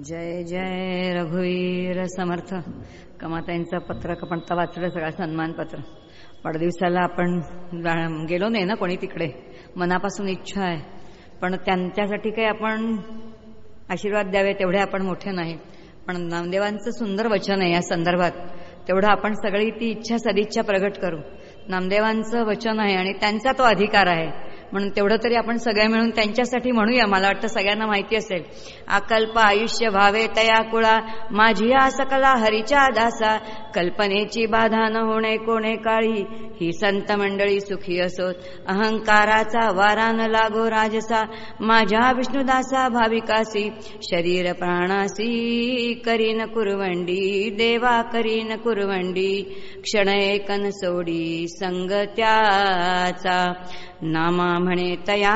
जय जय रघुवीर समर्थ. कमाताईंचं पत्रक आपण तर वाचलं सगळं सन्मानपत्र. वाढदिवसाला आपण जा- गेलो नाही ना कोणी तिकडे. मनापासून इच्छा आहे. पण त्यांच्यासाठी काही आपण आशीर्वाद द्यावे तेवढे आपण मोठे नाही. पण नामदेवांचं सुंदर वचन आहे या संदर्भात. तेवढं आपण सगळी ती इच्छा सदिच्छा प्रगट करू. नामदेवांचं वचन आहे आणि त्यांचा तो अधिकार आहे. म्हणून तेवढं तरी आपण सगळे मिळून त्यांच्यासाठी म्हणूया. मला वाटतं सगळ्यांना माहिती असेल. अकल्प आयुष्य भावे तया कुळा. माझी या सकला हरीच्या दासा. कल्पनेची बाधा न होणे कोणे काळी. ही संत मंडळी सुखी असोत. अहंकाराचा वारा न लागो राजसा. माझ्या विष्णुदासा भाविकासी. शरीर प्राणासी करीन कुरवंडी. देवा करीन कुरवंडी. क्षण एकन सोडी संग त्याचा. नामा म्हणे तया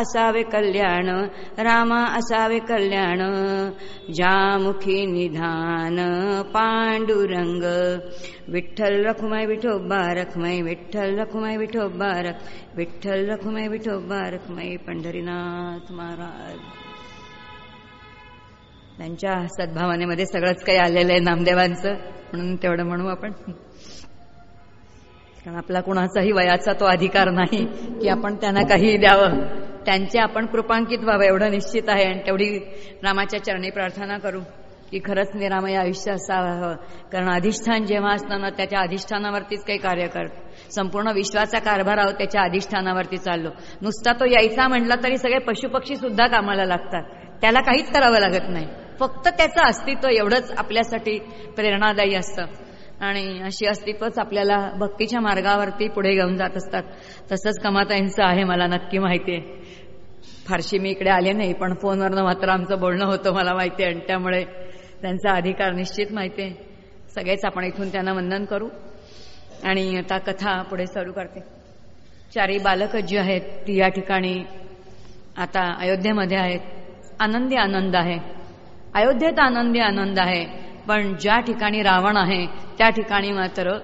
असावे कल्याण रामा असावे कल्याण. जामुखी निधान पांडुरंग. विठ्ठल रखुमाय विठोबा रखमाई विठ्ठल रखुमाई विठोबा रख विठ्ठल रखुमाय विठोबा रखमाई पंढरीनाथ महाराज. त्यांच्या सद्भावनेमध्ये सगळंच काही आलेलं आहे नामदेवांचं म्हणून तेवढं म्हणू आपण. कारण आपला कुणाचाही वयाचा तो अधिकार नाही की आपण त्यांना काही द्यावं. त्यांचे आपण कृपांकित व्हावं एवढं निश्चित आहे. आणि तेवढी रामाच्या चरणी प्रार्थना करू की खरंच निरामय आयुष्य असावं. कारण अधिष्ठान जेव्हा असतं ना त्याच्या अधिष्ठानावरतीच काही कार्य करत संपूर्ण विश्वाचा कारभार आहोत त्याच्या अधिष्ठानावरती चाललो. नुसता तो यायचा म्हटला तरी सगळे पशुपक्षी सुद्धा कामाला लागतात. त्याला काहीच करावं लागत नाही. फक्त त्याचं अस्तित्व एवढंच आपल्यासाठी प्रेरणादायी असतं. आणि अशी अस्तित्वच आपल्याला भक्तीच्या मार्गावरती पुढे घेऊन जात असतात. तसंच कमाताईंचं आहे मला नक्की माहिती आहे. फारशी मी इकडे आले नाही पण फोनवरनं मात्र आमचं बोलणं होतं मला माहिती आहे. आणि त्यामुळे त्यांचा अधिकार निश्चित माहिती आहे. सगळेच आपण इथून त्यांना वंदन करू. आणि आता कथा पुढे सुरू करते. चारी बालक जी आहेत ती या ठिकाणी आता अयोध्येमध्ये आहेत. आनंदी आनंद आहे. अयोध्येत आनंदी आनंद आहे. पण ज्या ठिकाणी रावण आहे त्या ठिकाणी मात्र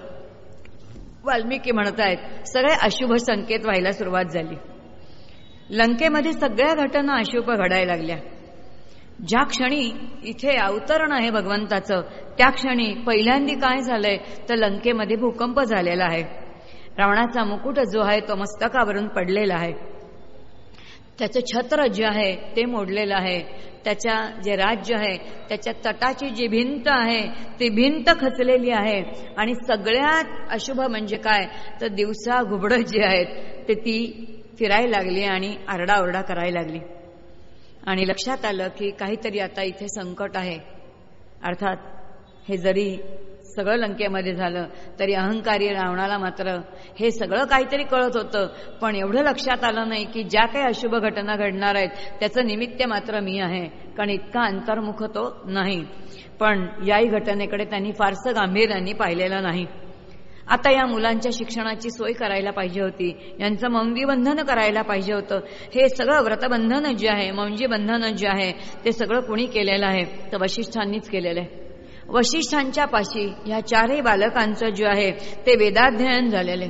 वाल्मिकी म्हणत आहेत सगळे अशुभ संकेत व्हायला सुरुवात झाली. लंकेमध्ये सगळ्या घटना अशुभ घडायला लागल्या. ज्या क्षणी इथे अवतरण आहे भगवंताचं त्या क्षणी पहिल्यांदी काय झालंय तर लंकेमध्ये भूकंप झालेला आहे. रावणाचा मुकुट जो आहे तो मस्तकावरून पडलेला आहे. त्याचं छत्र जे आहे ते मोडलेलं आहे. त्याच्या जे राज्य आहे त्याच्या तटाची जी भिंत आहे ती भिंत खचलेली आहे. आणि सगळ्यात अशुभ म्हणजे काय? तर दिवसा घुबडं जी आहेत ते ती फिरायला लागली आणि आरडाओरडा करायला लागली. आणि लक्षात आलं की काहीतरी आता इथे संकट आहे. अर्थात हे जरी सगळं लंकेमध्ये झालं तरी अहंकारी रावणाला मात्र हे सगळं काहीतरी कळत होतं. पण एवढं लक्षात आलं नाही की ज्या काही अशुभ घटना घडणार आहेत त्याचं निमित्त मात्र मी आहे कारण इतका अंतर्मुख तो नाही. पण याही घटनेकडे त्यांनी फारसं गांभीर्याने पाहिलेलं नाही. आता या मुलांच्या शिक्षणाची सोय करायला पाहिजे होती. यांचं मौंगी बंधन करायला पाहिजे होतं. हे सगळं व्रतबंधन जे आहे मौंजी बंधन जे आहे ते सगळं कुणी केलेलं आहे? तर वशिष्ठांनीच केलेलं आहे. वशिष्ठांच्या पाशी ह्या चारही बालकांचं जे आहे ते वेदाध्ययन झालेले.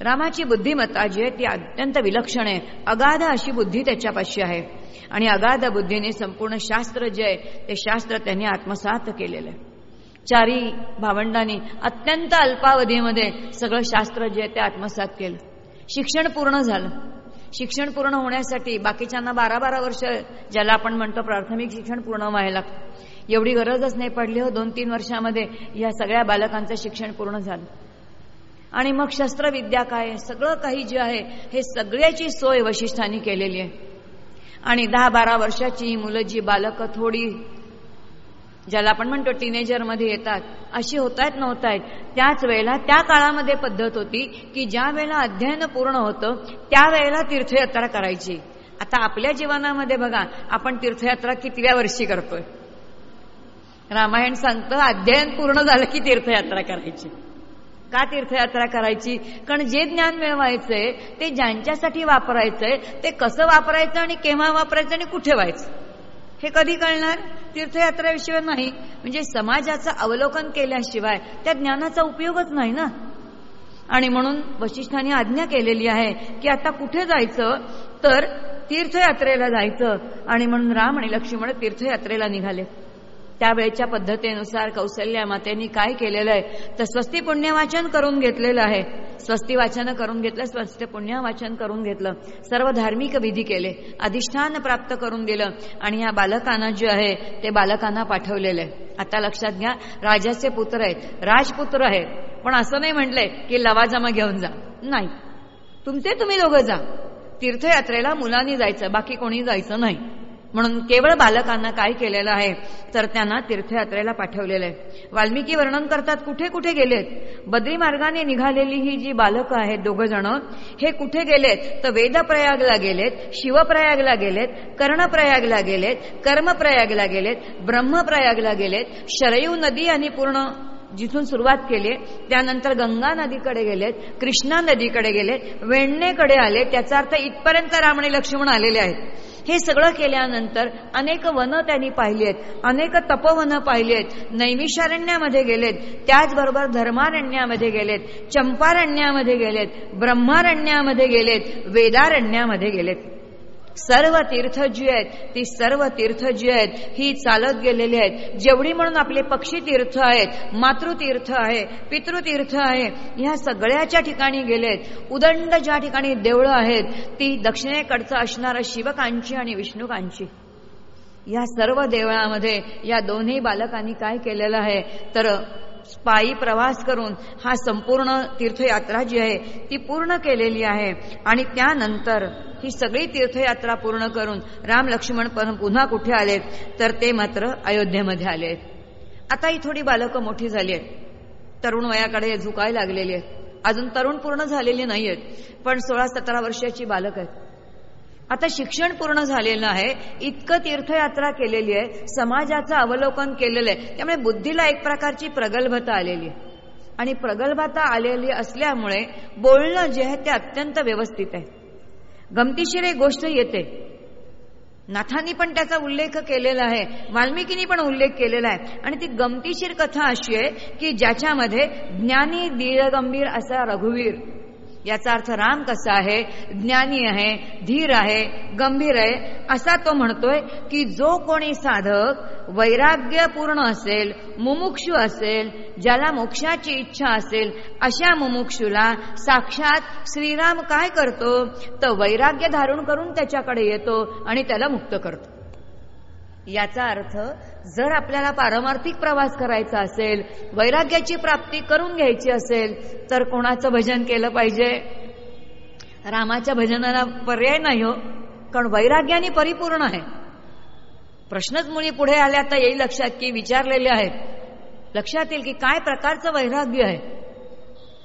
रामाची बुद्धिमत्ता जी आहे ती अत्यंत विलक्षण आहे. अगाध अशी बुद्धी त्याच्यापाशी आहे. आणि अगाध बुद्धीने संपूर्ण शास्त्र जे आहे ते शास्त्र त्यांनी आत्मसात केलेलं आहे. चारी भावंडांनी अत्यंत अल्पावधीमध्ये सगळं शास्त्र जे आहे ते आत्मसात केलं. शिक्षण पूर्ण झालं. शिक्षण पूर्ण होण्यासाठी बाकीच्यांना बारा बारा वर्ष ज्याला आपण म्हणतो प्राथमिक शिक्षण पूर्ण व्हायला लागतं. एवढी गरजच नाही पडली हो. दोन तीन वर्षामध्ये या सगळ्या बालकांचं शिक्षण पूर्ण झालं. आणि मग शस्त्रविद्या काय? सगळं काही जे आहे हे सगळ्याची सोय वशिष्ठांनी केलेली आहे. आणि दहा बारा वर्षाची ही मुलं जी बालकं थोडी ज्याला आपण म्हणतो टीनेजरमध्ये येतात अशी होत आहेत नव्हत आहेत त्याच वेळेला त्या काळामध्ये पद्धत होती की ज्या वेळेला अध्ययन पूर्ण होतं त्यावेळेला तीर्थयात्रा करायची. आता आपल्या जीवनामध्ये बघा आपण तीर्थयात्रा कितव्या वर्षी करतोय? रामायण सांगतं अध्ययन पूर्ण झालं की तीर्थयात्रा करायची. का तीर्थयात्रा करायची? कारण जे ज्ञान मिळवायचंय ते ज्यांच्यासाठी वापरायचंय ते कसं वापरायचं आणि केव्हा वापरायचं आणि कुठे व्हायचं? हे कधी कळणार? तीर्थयात्रेविषयी नाही. म्हणजे समाजाचं अवलोकन केल्याशिवाय त्या ज्ञानाचा उपयोगच नाही ना? आणि म्हणून वशिष्ठांनी आज्ञा केलेली आहे की आता कुठे जायचं? तर तीर्थयात्रेला जायचं. आणि म्हणून राम आणि लक्ष्मण तीर्थयात्रेला निघाले. त्यावेळेच्या पद्धतीनुसार कौशल्या मातेनी काय केलेलं आहे तर स्वस्ती पुण्यवाचन करून घेतलेलं आहे. स्वस्ती वाचन करून घेतलं स्वस्ती पुण्यवाचन करून घेतलं. सर्व धार्मिक विधी केले अधिष्ठान प्राप्त करून दिलं आणि ह्या बालकांना जे आहे ते बालकांना पाठवलेलं आहे. आता लक्षात घ्या राजाचे पुत्र आहेत राजपुत्र आहेत पण असं नाही म्हटलंय की लवाजमा घेऊन जा. नाही. तुमचे तुम्ही दोघं जा. तीर्थयात्रेला मुलांनी जायचं बाकी कोणी जायचं नाही. म्हणून केवळ बालकांना काय केलेलं आहे तर त्यांना तीर्थयात्रेला पाठवलेलं आहे. वाल्मिकी वर्णन करतात कुठे कुठे गेलेत? बद्री मार्गाने निघालेली ही जी बालकं आहेत दोघं जण हे कुठे गेलेत? तर वेदप्रयागला गेलेत शिवप्रयागला गेलेत कर्णप्रयागला गेलेत कर्मप्रयागला गेलेत ब्रह्मप्रयागला गेलेत शरयू नदी आणि पूर्ण जिथून सुरुवात केली त्यानंतर गंगा नदीकडे गेलेत कृष्णा नदीकडे गेलेत वेण्णेकडे आले त्याचा अर्थ इथपर्यंत राम आणि लक्ष्मण आलेले आहेत. हे सगळं केल्यानंतर अनेक वनं त्यांनी पाहिली आहेत अनेक तपवनं पाहिली आहेत नैमिषारण्यामध्ये गेलेत त्याचबरोबर धर्मारण्यामध्ये गेलेत चंपारण्यामध्ये गेलेत ब्रह्मारण्यामध्ये गेलेत वेदारण्यामध्ये गेलेत. सर्व तीर्थ जी आहेत ती सर्व तीर्थ जी आहेत ही चालत गेलेली आहेत. जेवढी म्हणून आपले पक्षी तीर्थ आहेत मातृतीर्थ आहे पितृतीर्थ आहे ह्या सगळ्याच्या ठिकाणी गेलेत. उदंड ज्या ठिकाणी देवळं आहेत ती दक्षिणेकडचं असणारं शिवकांची आणि विष्णुकांची. या सर्व देवळामध्ये या दोन्ही बालकांनी काय केलेलं आहे? तर पायी प्रवास करून हा संपूर्ण तीर्थयात्रा जी आहे ती पूर्ण केलेली आहे. आणि त्यानंतर ही सगळी तीर्थयात्रा पूर्ण करून राम लक्ष्मण पुन्हा कुठे आलेत? तर ते मात्र अयोध्येमध्ये आले आता ही थोडी बालकं मोठी झाली आहेत. तरुण वयाकडे झुकाय लागलेली आहेत. अजून तरुण पूर्ण झालेली नाही आहेत पण सोळा सतरा वर्षाची बालक आहेत. आता शिक्षण पूर्ण झालेलं आहे इतकं तीर्थयात्रा केलेली आहे समाजाचं अवलोकन केलेलं आहे. त्यामुळे बुद्धीला एक प्रकारची प्रगल्भता आलेली आहे. आणि प्रगल्भता आलेली असल्यामुळे बोलणं जे आहे ते अत्यंत व्यवस्थित आहे. गमतीशीर एक गोष्ट येते. नाथांनी पण त्याचा उल्लेख केलेला आहे वाल्मिकीनी पण उल्लेख केलेला आहे. आणि ती गमतीशीर कथा अशी आहे की ज्याच्यामध्ये ज्ञानी दीर्घगंभीर असा रघुवीर याचा अर्थ राम कसा आहे ज्ञानी आहे धीर आहे गंभीर आहे असा तो म्हणतोय की जो कोणी साधक वैराग्यपूर्ण असेल मुमुक्षू असेल ज्याला मोक्षाची इच्छा असेल अशा मुमुक्षूला साक्षात श्रीराम काय करतो? तर वैराग्य धारण करून त्याच्याकडे येतो आणि त्याला मुक्त करतो. याचा अर्थ जर आपल्याला पारमार्थिक प्रवास करायचा असेल वैराग्याची प्राप्ती करून घ्यायची असेल तर कोणाचं भजन केलं पाहिजे? रामाच्या भजनाला पर्याय नाही हो कारण वैराग्याने परिपूर्ण आहे. प्रश्नच मुली पुढे आल्या तर येईल लक्षात की विचारलेले आहेत. लक्षात येईल की काय प्रकारचं वैराग्य आहे.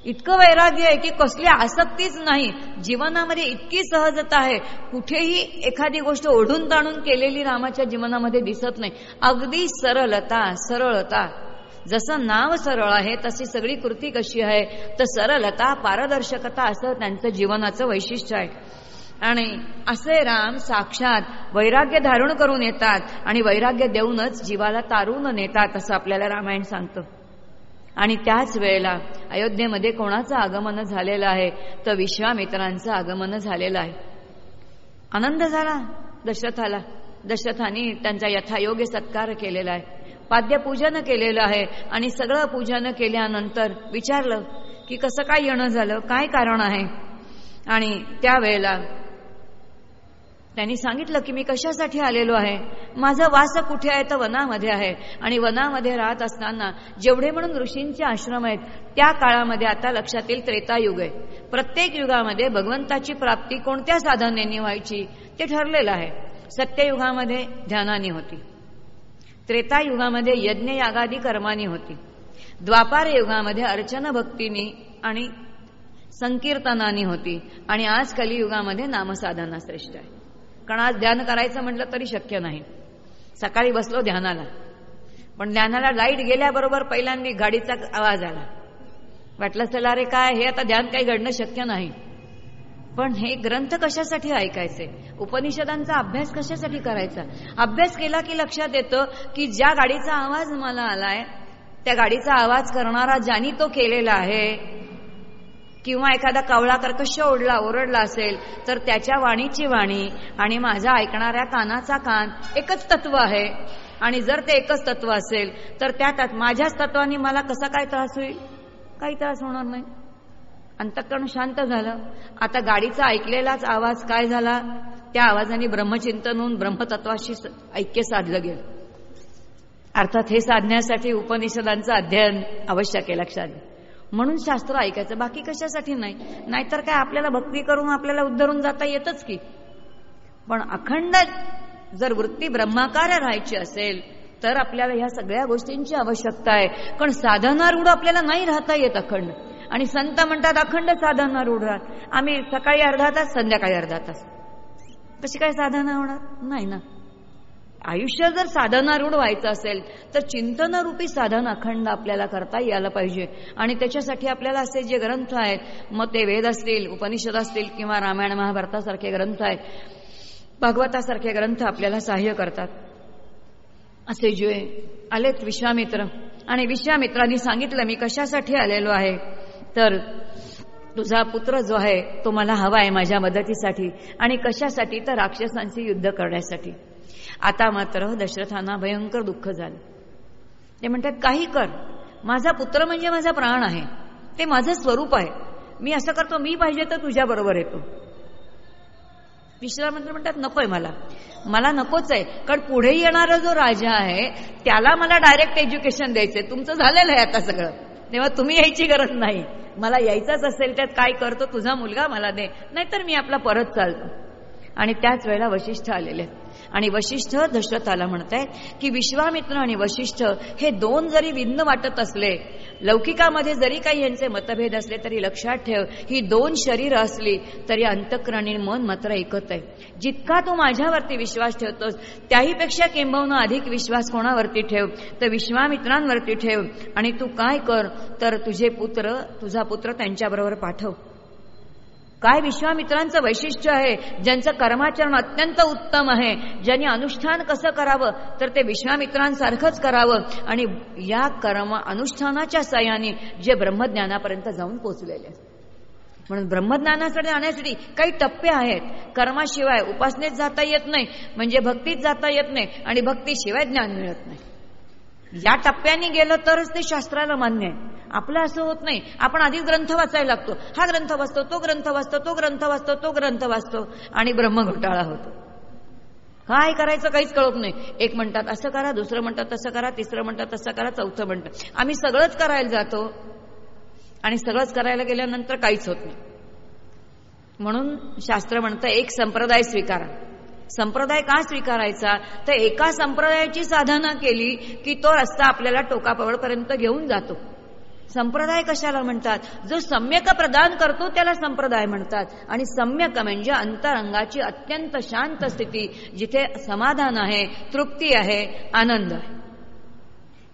इतकं वैराग्य आहे की कसली आसक्तीच नाही. जीवनामध्ये इतकी सहजता आहे. कुठेही एखादी गोष्ट ओढून ताणून केलेली रामाच्या जीवनामध्ये दिसत नाही. अगदी सरलता सरळता. जसं नाव सरळ आहे तशी सगळी कृती कशी आहे? तर सरलता पारदर्शकता असं त्यांचं जीवनाचं वैशिष्ट्य आहे. आणि असे राम साक्षात वैराग्य धारण करून येतात आणि वैराग्य देऊनच जीवाला तारून नेतात असं आपल्याला रामायण सांगतं. आणि त्याच वेळेला अयोध्येमध्ये कोणाचं आगमन झालेलं आहे तर विश्वामित्रांचं आगमन झालेलं आहे. आनंद झाला दशरथाला दशरथाने त्यांचा यथायोग्य सत्कार केलेला आहे. पाद्यपूजन केलेलं आहे आणि सगळं पूजन केल्यानंतर विचारलं की कसं काय येणं झालं काय कारण आहे? आणि त्यावेळेला त्यांनी सांगितलं की मी कशासाठी आलेलो आहे? माझा वास कुठे आहे? तर वनामध्ये आहे. आणि वनामध्ये राहत असताना जेवढे म्हणून ऋषींचे आश्रम आहेत त्या काळामध्ये आता लक्षात येईल त्रेतायुग आहे. प्रत्येक युगामध्ये भगवंताची प्राप्ती कोणत्या साधनेने व्हायची ते ठरलेलं आहे. सत्ययुगामध्ये ध्यानाने होती. त्रेतायुगामध्ये यज्ञ यागादी कर्मानी होती. द्वापार युगामध्ये अर्चन भक्तीनी आणि संकीर्तनानी होती. आणि आज कलियुगामध्ये नामसाधना श्रेष्ठ आहे. कारण आज ध्यान करायचं म्हटलं तरी शक्य नाही. सकाळी बसलो ध्यानाला. पण ध्यानाला लाइट गेल्याबरोबर पहिल्यांदा गाडीचा आवाज आला. वाटलं चला अरे काय? हे आता ध्यान काही घडणं शक्य नाही. पण हे ग्रंथ कशासाठी ऐकायचे? उपनिषदांचा अभ्यास कशासाठी करायचा? अभ्यास केला की लक्षात येतं की ज्या गाडीचा आवाज मला आलाय त्या गाडीचा आवाज करणारा ज्यानी तो केलेला आहे किंवा एखादा कावळा कर्कश ओढला ओरडला असेल तर त्याच्या वाणीची वाणी आणि माझ्या ऐकणाऱ्या कानाचा कान एकच तत्व आहे. आणि जर ते एकच तत्व असेल तर त्या माझ्याच तत्वाने मला कसा काय त्रास होईल? काही त्रास होणार नाही. अंतकरण शांत झालं. आता गाडीचा ऐकलेलाच आवाज काय झाला? त्या आवाजाने ब्रह्मचिंतन होऊन ब्रह्मतत्वाशी ऐक्य साधलं गेलं. अर्थात हे साधण्यासाठी उपनिषदांचं अध्ययन आवश्यक आहे लक्षात म्हणून शास्त्र ऐकायचं. बाकी कशासाठी नाही? नाहीतर काय आपल्याला भक्ती करून आपल्याला उद्धरून जाता येतच की? पण अखंड जर वृत्ती ब्रह्माकार राहायची असेल तर आपल्याला ह्या सगळ्या गोष्टींची आवश्यकता आहे. पण साधनारूढ आपल्याला नाही राहता येत अखंड. आणि संत म्हणतात अखंड साधनारूढ राहत आम्ही सकाळी अर्धा तास संध्याकाळी अर्धा तास. कशी काय साधना होणार? नाही ना. आयुष्य जर साधनारूढ व्हायचं असेल तर चिंतनरूपी साधन अखंड आपल्याला करता यायला पाहिजे. आणि त्याच्यासाठी आपल्याला असे जे ग्रंथ आहेत मग ते वेद असतील उपनिषद असतील किंवा रामायण महाभारतासारखे ग्रंथ आहेत भागवतासारखे ग्रंथ आपल्याला सहाय्य करतात. असे जे आलेत विश्वामित्र. आणि विश्वामित्रांनी सांगितलं मी कशासाठी आलेलो आहे? तर तुझा पुत्र जो आहे तो मला हवा आहे माझ्या मदतीसाठी आणि कशासाठी? तर राक्षसांचे युद्ध करण्यासाठी. आता मात्र दशरथांना भयंकर दुःख झालं. ते म्हणतात काही कर. माझा पुत्र म्हणजे माझा प्राण आहे. ते माझं स्वरूप आहे. मी असं करतो मी पाहिजे तर तुझ्या बरोबर येतो. विश्रामंत्र म्हणतात नकोय मला. मला नकोच आहे. कारण पुढे येणारा जो राजा आहे त्याला मला डायरेक्ट एज्युकेशन द्यायचंय. तुमचं झालेलं आहे आता सगळं. तेव्हा तुम्ही यायची गरज नाही. मला यायचंच असेल त्यात काय करतो तुझा मुलगा मला दे. नाहीतर मी आपला परत चालतो. आणि त्याच वेळेला वशिष्ठ आलेले आणि वशिष्ठ दशरथाला म्हणतायत की विश्वामित्र आणि वशिष्ठ हे दोन जरी भिन्न वाटत असले लौकिकामध्ये जरी काही यांचे मतभेद असले तरी लक्षात ठेव ही दोन शरीर असली तरी अंतकरणी मन मात्र ऐकत आहे. जितका तू माझ्यावरती विश्वास ठेवतोस त्याहीपेक्षा किंबहुना अधिक विश्वास कोणावरती ठेव? तर विश्वामित्रांवरती ठेव. आणि तू काय कर तर तुझे पुत्र तुझा पुत्र त्यांच्याबरोबर पाठव. काय विश्वामित्रांचं वैशिष्ट्य आहे? ज्यांचं कर्माचरण अत्यंत उत्तम आहे ज्यांनी अनुष्ठान कसं करावं? तर ते विश्वामित्रांसारखंच करावं. आणि या कर्म अनुष्ठानाच्या सहाय्याने जे ब्रह्मज्ञानापर्यंत जाऊन पोचलेले म्हणून ब्रह्मज्ञानाकडे जाण्यासाठी काही टप्पे आहेत. कर्माशिवाय उपासनेत जाता येत नाही म्हणजे भक्तीत जाता येत नाही आणि भक्तीशिवाय ज्ञान मिळत नाही. या टप्प्याने गेलं तरच ते शास्त्राला मान्य आहे. आपलं असं होत नाही. आपण आधी ग्रंथ वाचायला लागतो. हा ग्रंथ वाचतो तो ग्रंथ वाचतो तो ग्रंथ वाचतो तो ग्रंथ वाचतो आणि ब्रह्मघोटाळा होतो. काय करायचं काहीच कळत नाही. एक म्हणतात असं करा दुसरं म्हणतात तसं करा तिसरं म्हणतात तसं करा चौथं म्हणतात. आम्ही सगळंच करायला जातो आणि सगळंच करायला गेल्यानंतर काहीच होत नाही. म्हणून शास्त्र म्हणतं एक संप्रदाय स्वीकारा. संप्रदाय का स्वीकारायचा? तर एका संप्रदायाची साधना केली की तो रस्ता आपल्याला टोकापवळपर्यंत घेऊन जातो. संप्रदाय कशाला म्हणतात? जो सम्यक प्रदान करतो त्याला संप्रदाय म्हणतात. आणि सम्यक म्हणजे अंतरंगाची अत्यंत शांत स्थिती जिथे समाधान आहे तृप्ती आहे आनंद आहे.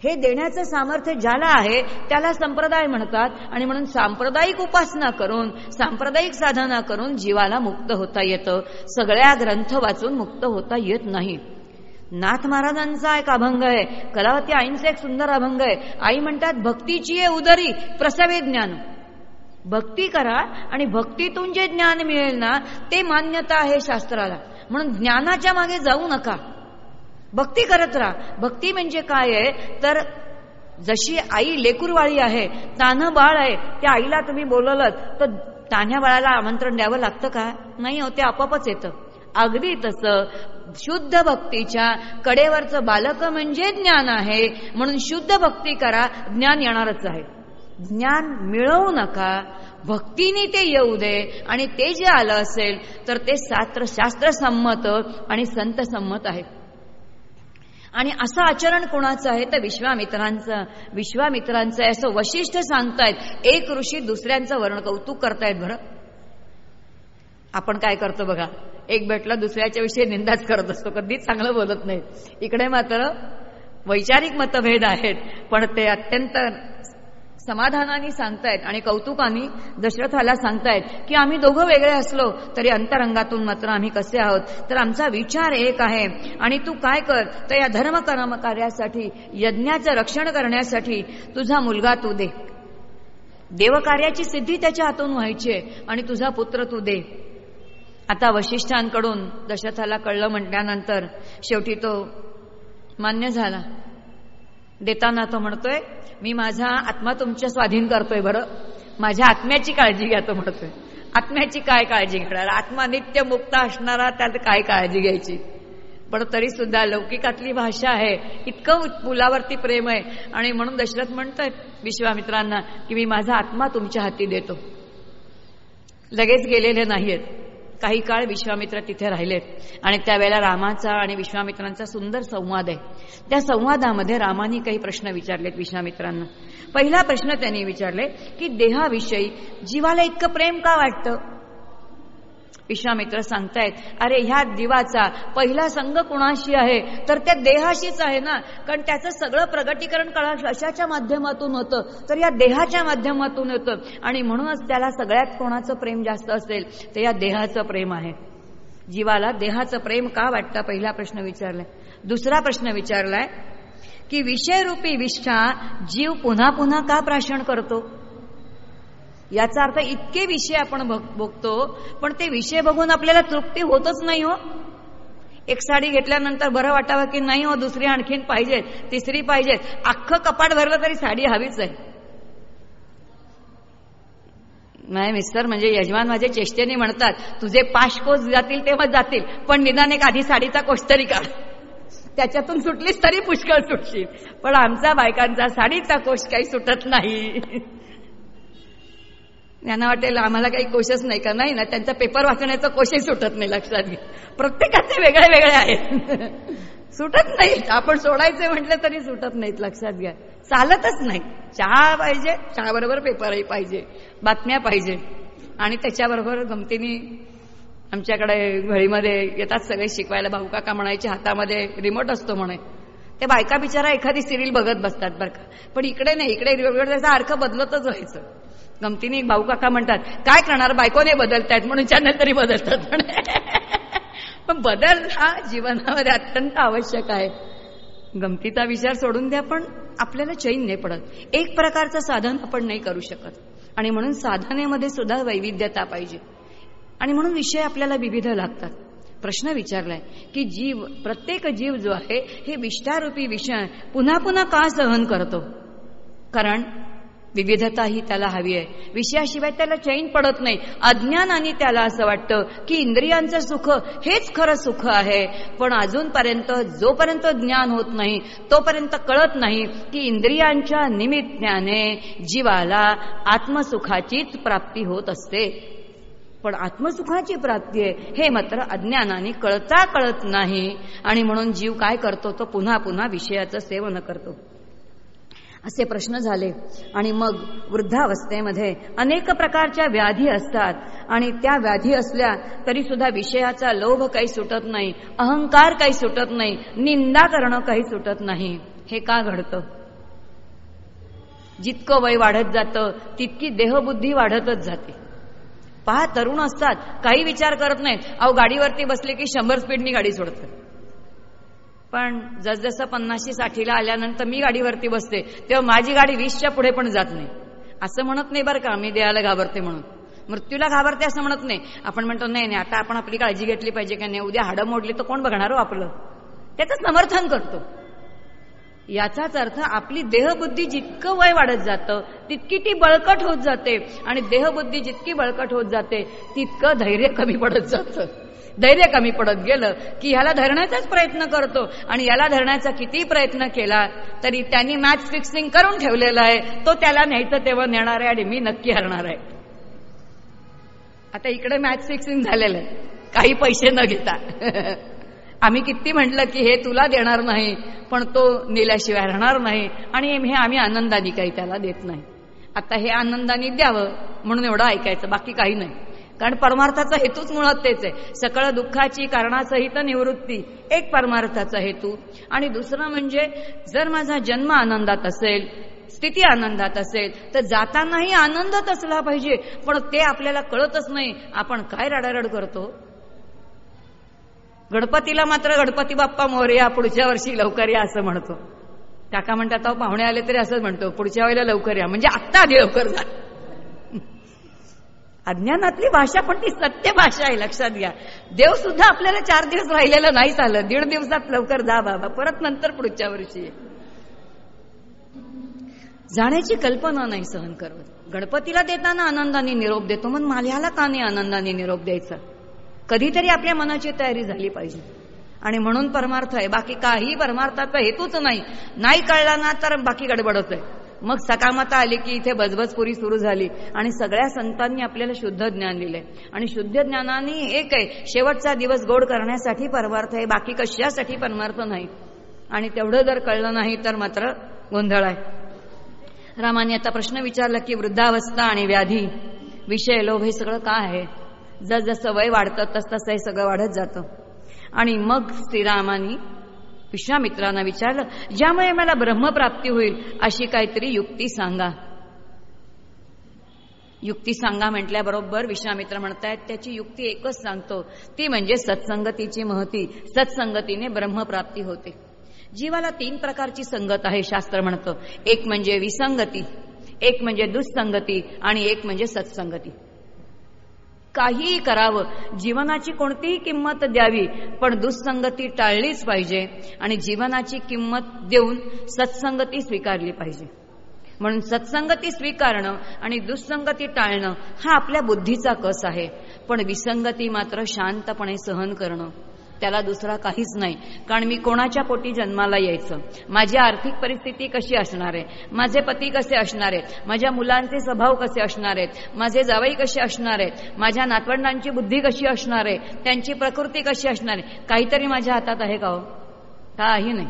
हे देण्याचं सामर्थ्य ज्याला आहे त्याला संप्रदाय म्हणतात. आणि म्हणून सांप्रदायिक उपासना करून सांप्रदायिक साधना करून जीवाला मुक्त होता येतं. सगळ्या ग्रंथ वाचून मुक्त होता येत नाही. नाथ महाराजांचा एक अभंग आहे. कलावती आईंचा एक सुंदर अभंग आहे. आई म्हणतात भक्तीची आहे उदरी प्रसवे ज्ञान. भक्ती करा आणि भक्तीतून जे ज्ञान मिळेल ना ते मान्यता आहे शास्त्राला. म्हणून ज्ञानाच्या मागे जाऊ नका. भक्ती करत राहा. भक्ती म्हणजे काय आहे? तर जशी आई लेकूरवाळी आहे तान्ह बाळ आहे त्या आईला तुम्ही बोलवलं तर तान्ह्या बाळाला आमंत्रण द्यावं लागतं का? नाही हो ते आपापच येतं. अगदी तसं शुद्ध भक्तीच्या कडेवरचं बालक म्हणजे ज्ञान आहे. म्हणून शुद्ध भक्ती करा ज्ञान येणारच आहे. ज्ञान मिळवू नका भक्तीने ते येऊ दे आणि ते जे आलं असेल तर ते शास्त्र शास्त्रसंमत आणि संत संमत आहे. आणि असं आचरण कोणाचं आहे? तर विश्वामित्रांचं. विश्वामित्रांचं असं वशिष्ठ सांगतायत एक ऋषी दुसऱ्यांचं वर्ण कौतुक करतायत बरं. आपण काय करतो बघा एक भेटला दुसऱ्याच्या विषयी निंदाच करत असतो. कधीच चांगलं बोलत नाही. इकडे मात्र वैचारिक मतभेद आहेत पण ते अत्यंत समाधानाने सांगतायत आणि कौतुकाने दशरथाला सांगतायत की आम्ही दोघं वेगळे असलो तरी अंतरंगातून मात्र आम्ही कसे आहोत? तर आमचा विचार एक आहे. आणि तू काय कर? तर या धर्म कर्म कार्यासाठी यज्ञाचं रक्षण करण्यासाठी तुझा मुलगा तू दे. देवकार्याची सिद्धी त्याच्या हातून व्हायची आहे आणि तुझा पुत्र तू दे. आता वशिष्ठांकडून दशरथाला कळलं म्हटल्यानंतर शेवटी तो मान्य झाला. देताना तो म्हणतोय मी माझा आत्मा तुमच्या स्वाधीन करतोय बरं. माझ्या आत्म्याची काळजी घ्या तो म्हणतोय. आत्म्याची काय काळजी घेणार? आत्मा नित्य मुक्त असणारा त्यात काय काळजी घ्यायची? पण तरी सुद्धा लौकिकातली भाषा आहे. इतकं मुलावरती प्रेम आहे. आणि म्हणून दशरथ म्हणतोय विश्वामित्रांना की मी माझा आत्मा तुमच्या हाती देतो. लगेच गेलेले नाहीयेत. काही काळ विश्वामित्र तिथे राहिलेत. आणि त्यावेळेला रामाचा आणि विश्वामित्रांचा सुंदर संवाद आहे. त्या संवादामध्ये रामाने काही प्रश्न विचारलेत विश्वामित्रांना. पहिला प्रश्न त्यांनी विचारले की देहाविषयी जीवाला इतकं प्रेम का वाटतं? विश्वामित्र सांगतायत अरे ह्या दिवाचा पहिला संघ कुणाशी आहे? तर त्या देहाशीच आहे ना. कारण त्याचं सगळं प्रगटीकरण कळा कशाच्या माध्यमातून होतं? तर या देहाच्या माध्यमातून होतं. आणि म्हणूनच त्याला सगळ्यात कोणाचं प्रेम जास्त असेल तर या देहाचं प्रेम आहे. जीवाला देहाचं प्रेम का वाटतं? पहिला प्रश्न विचारलाय. दुसरा प्रश्न विचारलाय की विषयरूपी विष्ठा जीव पुन्हा पुन्हा का प्राशन करतो? याचा अर्थ इतके विषय आपण बघतो पण ते विषय बघून आपल्याला तृप्ती होतच नाही हो. एक साडी घेतल्यानंतर बरं वाटावं की नाही हो दुसरी आणखीन पाहिजे तिसरी पाहिजे अख्खं कपाट भरलं तरी साडी हवीच आहे. नाही मिस्टर म्हणजे यजमान माझे चेष्टेने म्हणतात तुझे पाच कोस जातील तेव्हा जातील पण निदान एक आधी साडीचा कोश तरी काढ. त्याच्यातून सुटलीस तरी पुष्कळ सुटशील पण आमचा बायकांचा साडीचा कोश काही सुटत नाही. त्यांना वाटेल आम्हाला काही कोशच नाही का? नाही ना त्यांचा पेपर वाचण्याचा कोशही सुटत नाही लक्षात घे. प्रत्येकाचे वेगळे वेगळे आहेत. सुटत नाहीत. आपण सोडायचे म्हटलं तरी सुटत नाहीत लक्षात घ्या. चालतच नाही. चहा पाहिजे चहा बरोबर पेपरही पाहिजे बातम्या पाहिजे. आणि त्याच्याबरोबर गमतीने आमच्याकडे घळीमध्ये येतात सगळे शिकवायला. भाऊ काका म्हणायचे हातामध्ये रिमोट असतो म्हणे. ते बायका बिचारा एखादी सिरियल बघत बसतात बरं का. पण इकडे नाही इकडे रिमोट त्याचा अर्थ बदलतच व्हायचं. गमतीने भाऊ काका म्हणतात काय करणार? बायकोने बदलतायत म्हणून चॅनल तरी बदलतात पण बदल हा जीवनामध्ये अत्यंत आवश्यक आहे. गमतीचा विचार सोडून द्या पण आपल्याला चैन नाही पडत. एक प्रकारचं साधन आपण नाही करू शकत. आणि म्हणून साधनेमध्ये सुद्धा वैविध्यता पाहिजे. आणि म्हणून विषय आपल्याला विविध लागतात. प्रश्न विचारलाय की जीव प्रत्येक जीव जो आहे हे विष्टारूपी विषय पुन्हा पुन्हा का सहन करतो? कारण विविधता ही त्याला हवी आहे. विषयाशिवाय त्याला चैन पडत नाही. अज्ञानाने त्याला असं वाटतं की इंद्रियांचं सुख हेच खरं सुख आहे. पण अजूनपर्यंत जोपर्यंत ज्ञान होत नाही तोपर्यंत कळत नाही की इंद्रियांच्या निमित्ताने जीवाला आत्मसुखाचीच प्राप्ती होत असते. पण आत्मसुखाची प्राप्ती आहे हे मात्र अज्ञानाने कळता कळत नाही. आणि म्हणून जीव काय करतो? तो पुन्हा पुन्हा विषयाचं सेवन करतो. असे प्रश्न झाले. आणि मग वृद्धावस्थेमध्ये अनेक प्रकारच्या व्याधी असतात. आणि त्या व्याधी असल्या तरी सुद्धा विषयाचा लोभ काही सुटत नाही अहंकार काही सुटत नाही निंदा करणं काही सुटत नाही. हे का घडतं? जितकं वय वाढत जातं तितकी देहबुद्धी वाढतच जाते. पहा तरुण असतात काही विचार करत नाहीत. अहो गाडीवरती बसले की शंभर स्पीडनी गाडी सोडतात. पण जसजसं पन्नाशी साठीला आल्यानंतर मी गाडीवरती बसते तेव्हा माझी गाडी वीसच्या पुढे पण जात नाही. असं म्हणत नाही बरं का मी देहाला घाबरते म्हणून. मृत्यूला घाबरते असं म्हणत नाही. आपण म्हणतो नाही नाही आता आपण आपली काळजी घेतली पाहिजे का नाही? उद्या हाडं मोडली तर कोण बघणार हो आपलं? त्याचं समर्थन करतो. याचाच अर्थ आपली देहबुद्धी जितकं वय वाढत जातं तितकी ती बळकट होत जाते. आणि देहबुद्धी जितकी बळकट होत जाते तितकं धैर्य कमी पडत जातं. धैर्य कमी पडत गेलं की ह्याला धरण्याचाच प्रयत्न करतो. आणि याला धरण्याचा किती प्रयत्न केला तरी त्यांनी मॅच फिक्सिंग करून ठेवलेला आहे. तो त्याला न्यायचं तेव्हा नेणार आहे आणि मी नक्की हरणार आहे. आता इकडे मॅच फिक्सिंग झालेलं आहे. काही पैसे न घेता. आम्ही किती म्हटलं की हे तुला देणार नाही पण तो नेल्याशिवाय राहणार नाही. आणि हे आम्ही आनंदाने काही त्याला देत नाही. आता हे आनंदाने द्यावं म्हणून एवढं ऐकायचं बाकी काही नाही. कारण परमार्थाचा हेतूच मुळात तेच आहे. सकळ दुःखाची कारणासहित निवृत्ती एक परमार्थाचा हेतू. आणि दुसरं म्हणजे जर माझा जन्म आनंदात असेल स्थिती आनंदात असेल तर जातानाही आनंदच असला पाहिजे. पण ते आपल्याला कळतच नाही आपण काय रडारड करतो? गणपतीला मात्र गणपती बाप्पा मोर्या पुढच्या वर्षी लवकर या असं म्हणतो. काका म्हणतात पाहुणे आले तरी असंच म्हणतो पुढच्या वेळेला लवकर या. म्हणजे आत्ता आधी लवकर जा. अज्ञानातली भाषा पण ती सत्य भाषा आहे लक्षात घ्या. देव सुद्धा आपल्याला चार दिवस राहिलेलं नाही चाललं दीड दिवसात लवकर जा बाबा. परत नंतर पुढच्या वर्षी जाण्याची कल्पना नाही सहन करत. गणपतीला देताना आनंदाने निरोप देतो मग माल्याला का नाही आनंदाने निरोप द्यायचा? कधीतरी आपल्या मनाची तयारी झाली पाहिजे. आणि म्हणून परमार्थ आहे. बाकी काही परमार्थाचा हेतूच नाही. नाही कळला ना तर बाकी गडबडच आहे. मग सकामता आली की इथे बजबजपुरी सुरू झाली आणि सगळ्या संतांनी आपल्याला शुद्ध ज्ञान दिले आणि शुद्ध ज्ञानाने एक आहे शेवटचा दिवस गोड करण्यासाठी परमार्थ आहे बाकी कशासाठी परमार्थ नाही. आणि तेवढं जर कळलं नाही तर मात्र गोंधळ आहे. रामाने आता प्रश्न विचारला की वृद्धावस्था आणि व्याधी विषय लोभ हे सगळं का आहे? जसजसं वय वाढतं तस तसं हे सगळं वाढत जातं. आणि मग श्रीरामानी विश्वामित्रांना विचारलं ज्यामुळे मला ब्रह्मप्राप्ती होईल अशी काहीतरी युक्ती सांगा. युक्ती सांगा म्हटल्याबरोबर विश्वामित्र म्हणतायत त्याची युक्ती एकच सांगतो. ती म्हणजे सत्संगतीची महती. सत्संगतीने ब्रह्मप्राप्ती होते. जीवाला तीन प्रकारची संगत आहे शास्त्र म्हणतं. एक म्हणजे विसंगती एक म्हणजे दुःसंगती आणि एक म्हणजे सत्संगती. काहीही करावं. जीवनाची कोणतीही किंमत द्यावी पण दुःसंगती टाळलीच पाहिजे. आणि जीवनाची किंमत देऊन सत्संगती स्वीकारली पाहिजे. म्हणून सत्संगती स्वीकारणं आणि दुःसंगती टाळणं हा आपल्या बुद्धीचा कस आहे. पण विसंगती मात्र शांतपणे सहन करणं. त्याला दुसरा काहीच नाही. कारण मी कोणाच्या पोटी जन्माला यायचं? माझी आर्थिक परिस्थिती कशी असणार आहे? माझे पती कसे असणार आहेत? माझ्या मुलांचे स्वभाव कसे असणार आहेत? माझे जावई कसे असणार आहेत? माझ्या नातवंडांची बुद्धी कशी असणार आहे? त्यांची प्रकृती कशी असणार आहे? काहीतरी माझ्या हातात आहे का हो? काही नाही?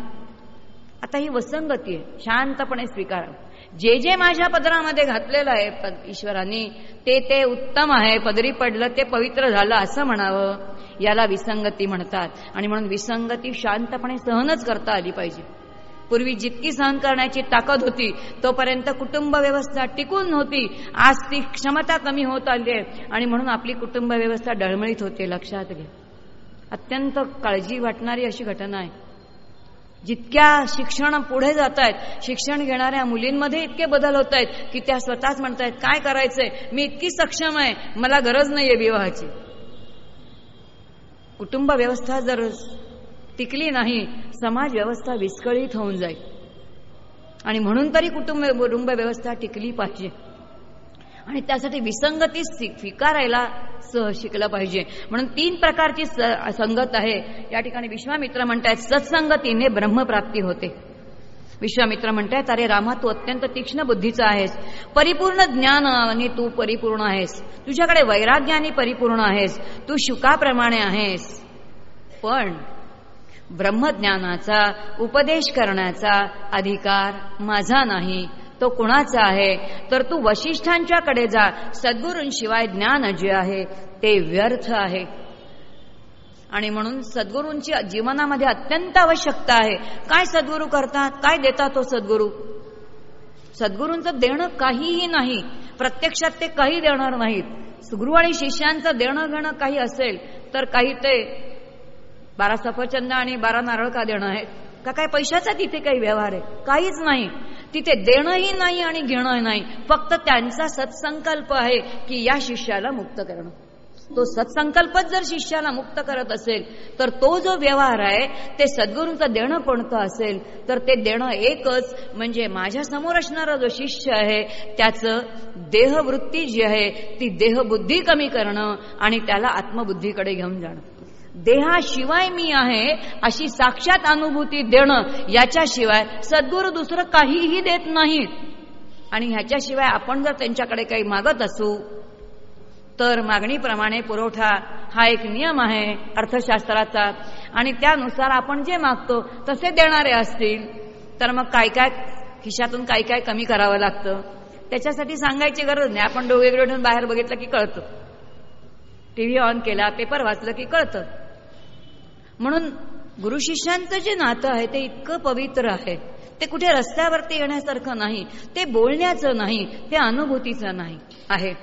आता ही वसंगती आहे. शांतपणे स्वीकारा. जे जे माझ्या पदरामध्ये घातलेलं आहे ईश्वरांनी ते ते उत्तम आहे पदरी पडलं ते पवित्र झालं असं म्हणावं याला विसंगती म्हणतात. आणि म्हणून विसंगती शांतपणे सहनच करता आली पाहिजे. पूर्वी जितकी सहन करण्याची ताकद होती तोपर्यंत कुटुंब व्यवस्था टिकून होती आज ती क्षमता कमी होत आली आहे. आणि म्हणून आपली कुटुंब व्यवस्था डळमळीत होते लक्षात घ्या. अत्यंत काळजी वाटणारी अशी घटना आहे. जितक्या शिक्षण पुढे जात आहेत शिक्षण घेणाऱ्या मुलींमध्ये इतके बदल होत आहेत की त्या स्वतःच म्हणतायत काय करायचंय? मी इतकी सक्षम आहे मला गरज नाहीये विवाहाची. कुटुंब व्यवस्था जर टिकली नाही समाज व्यवस्था विस्कळीत होऊन जाईल. आणि म्हणून तरी कुटुंब कुटुंब व्यवस्था टिकली पाहिजे. आणि त्यासाठी विसंगती स्वीकारायला सह शिकलं पाहिजे. म्हणून तीन प्रकारची संगत आहे. या ठिकाणी विश्वामित्र म्हणतायत सत्संगतीने ब्रह्मप्राप्ती होते. विश्वामित्र म्हणतायत अरे रामा तू अत्यंत तीक्ष्ण बुद्धीचा आहेस. परिपूर्ण ज्ञान आणि तू परिपूर्ण आहेस. तुझ्याकडे वैराग्याने परिपूर्ण आहेस. तू शुकाप्रमाणे आहेस. पण ब्रह्मज्ञानाचा उपदेश करण्याचा अधिकार माझा नाही. तो कुणाचा आहे? तर तू वशिष्ठांच्याकडे जा. सद्गुरूंशिवाय ज्ञान जे आहे ते व्यर्थ आहे. आणि म्हणून सद्गुरूंची जीवनामध्ये अत्यंत आवश्यकता आहे. काय सद्गुरू करतात? काय देतात तो सद्गुरू? सद्गुरूंचं देणं काहीही नाही. प्रत्यक्षात ते काही देणार नाहीत. गुरु आणि शिष्यांचं देणं घेणं काही असेल तर काही ते बारा सफरचंद आणि बारा नारळ का देणं आहे का काय पैशाचा तिथे काही व्यवहार आहे? काहीच नाही. तिथे देणंही नाही आणि घेणं नाही. फक्त त्यांचा सत्संकल्प आहे की या शिष्याला मुक्त करणं. तो सत्संकल्पच जर शिष्याला मुक्त करत असेल तर तो जो व्यवहार आहे ते सद्गुरूंचं देणं कोणतं असेल तर ते देणं एकच म्हणजे माझ्यासमोर असणारा जो शिष्य आहे त्याचं देहवृत्ती जी आहे ती देहबुद्धी कमी करणं आणि त्याला आत्मबुद्धीकडे घेऊन जाणं. देहाशिवाय मी आहे अशी साक्षात अनुभूती देणं याच्याशिवाय सद्गुरू दुसरं काहीही देत नाहीत. आणि ह्याच्याशिवाय आपण जर त्यांच्याकडे काही मागत असू तर मागणीप्रमाणे पुरवठा हा एक नियम आहे अर्थशास्त्राचा. आणि त्यानुसार आपण जे मागतो तसे देणारे असतील तर मग काय काय खिशातून काय काय कमी करावं लागतं? त्याच्यासाठी सांगायची गरज नाही. आपण डोळे बाहेर बघितलं की कळतं. टीव्ही ऑन केला पेपर वाचलं की कळतं. म्हणून गुरु शिष्यांचं जे नातं आहे ते इतकं पवित्र आहे. ते कुठे रस्त्यावरती येण्यासारखं नाही ते बोलण्याचं नाही ते अनुभूतीचं नाही आहे.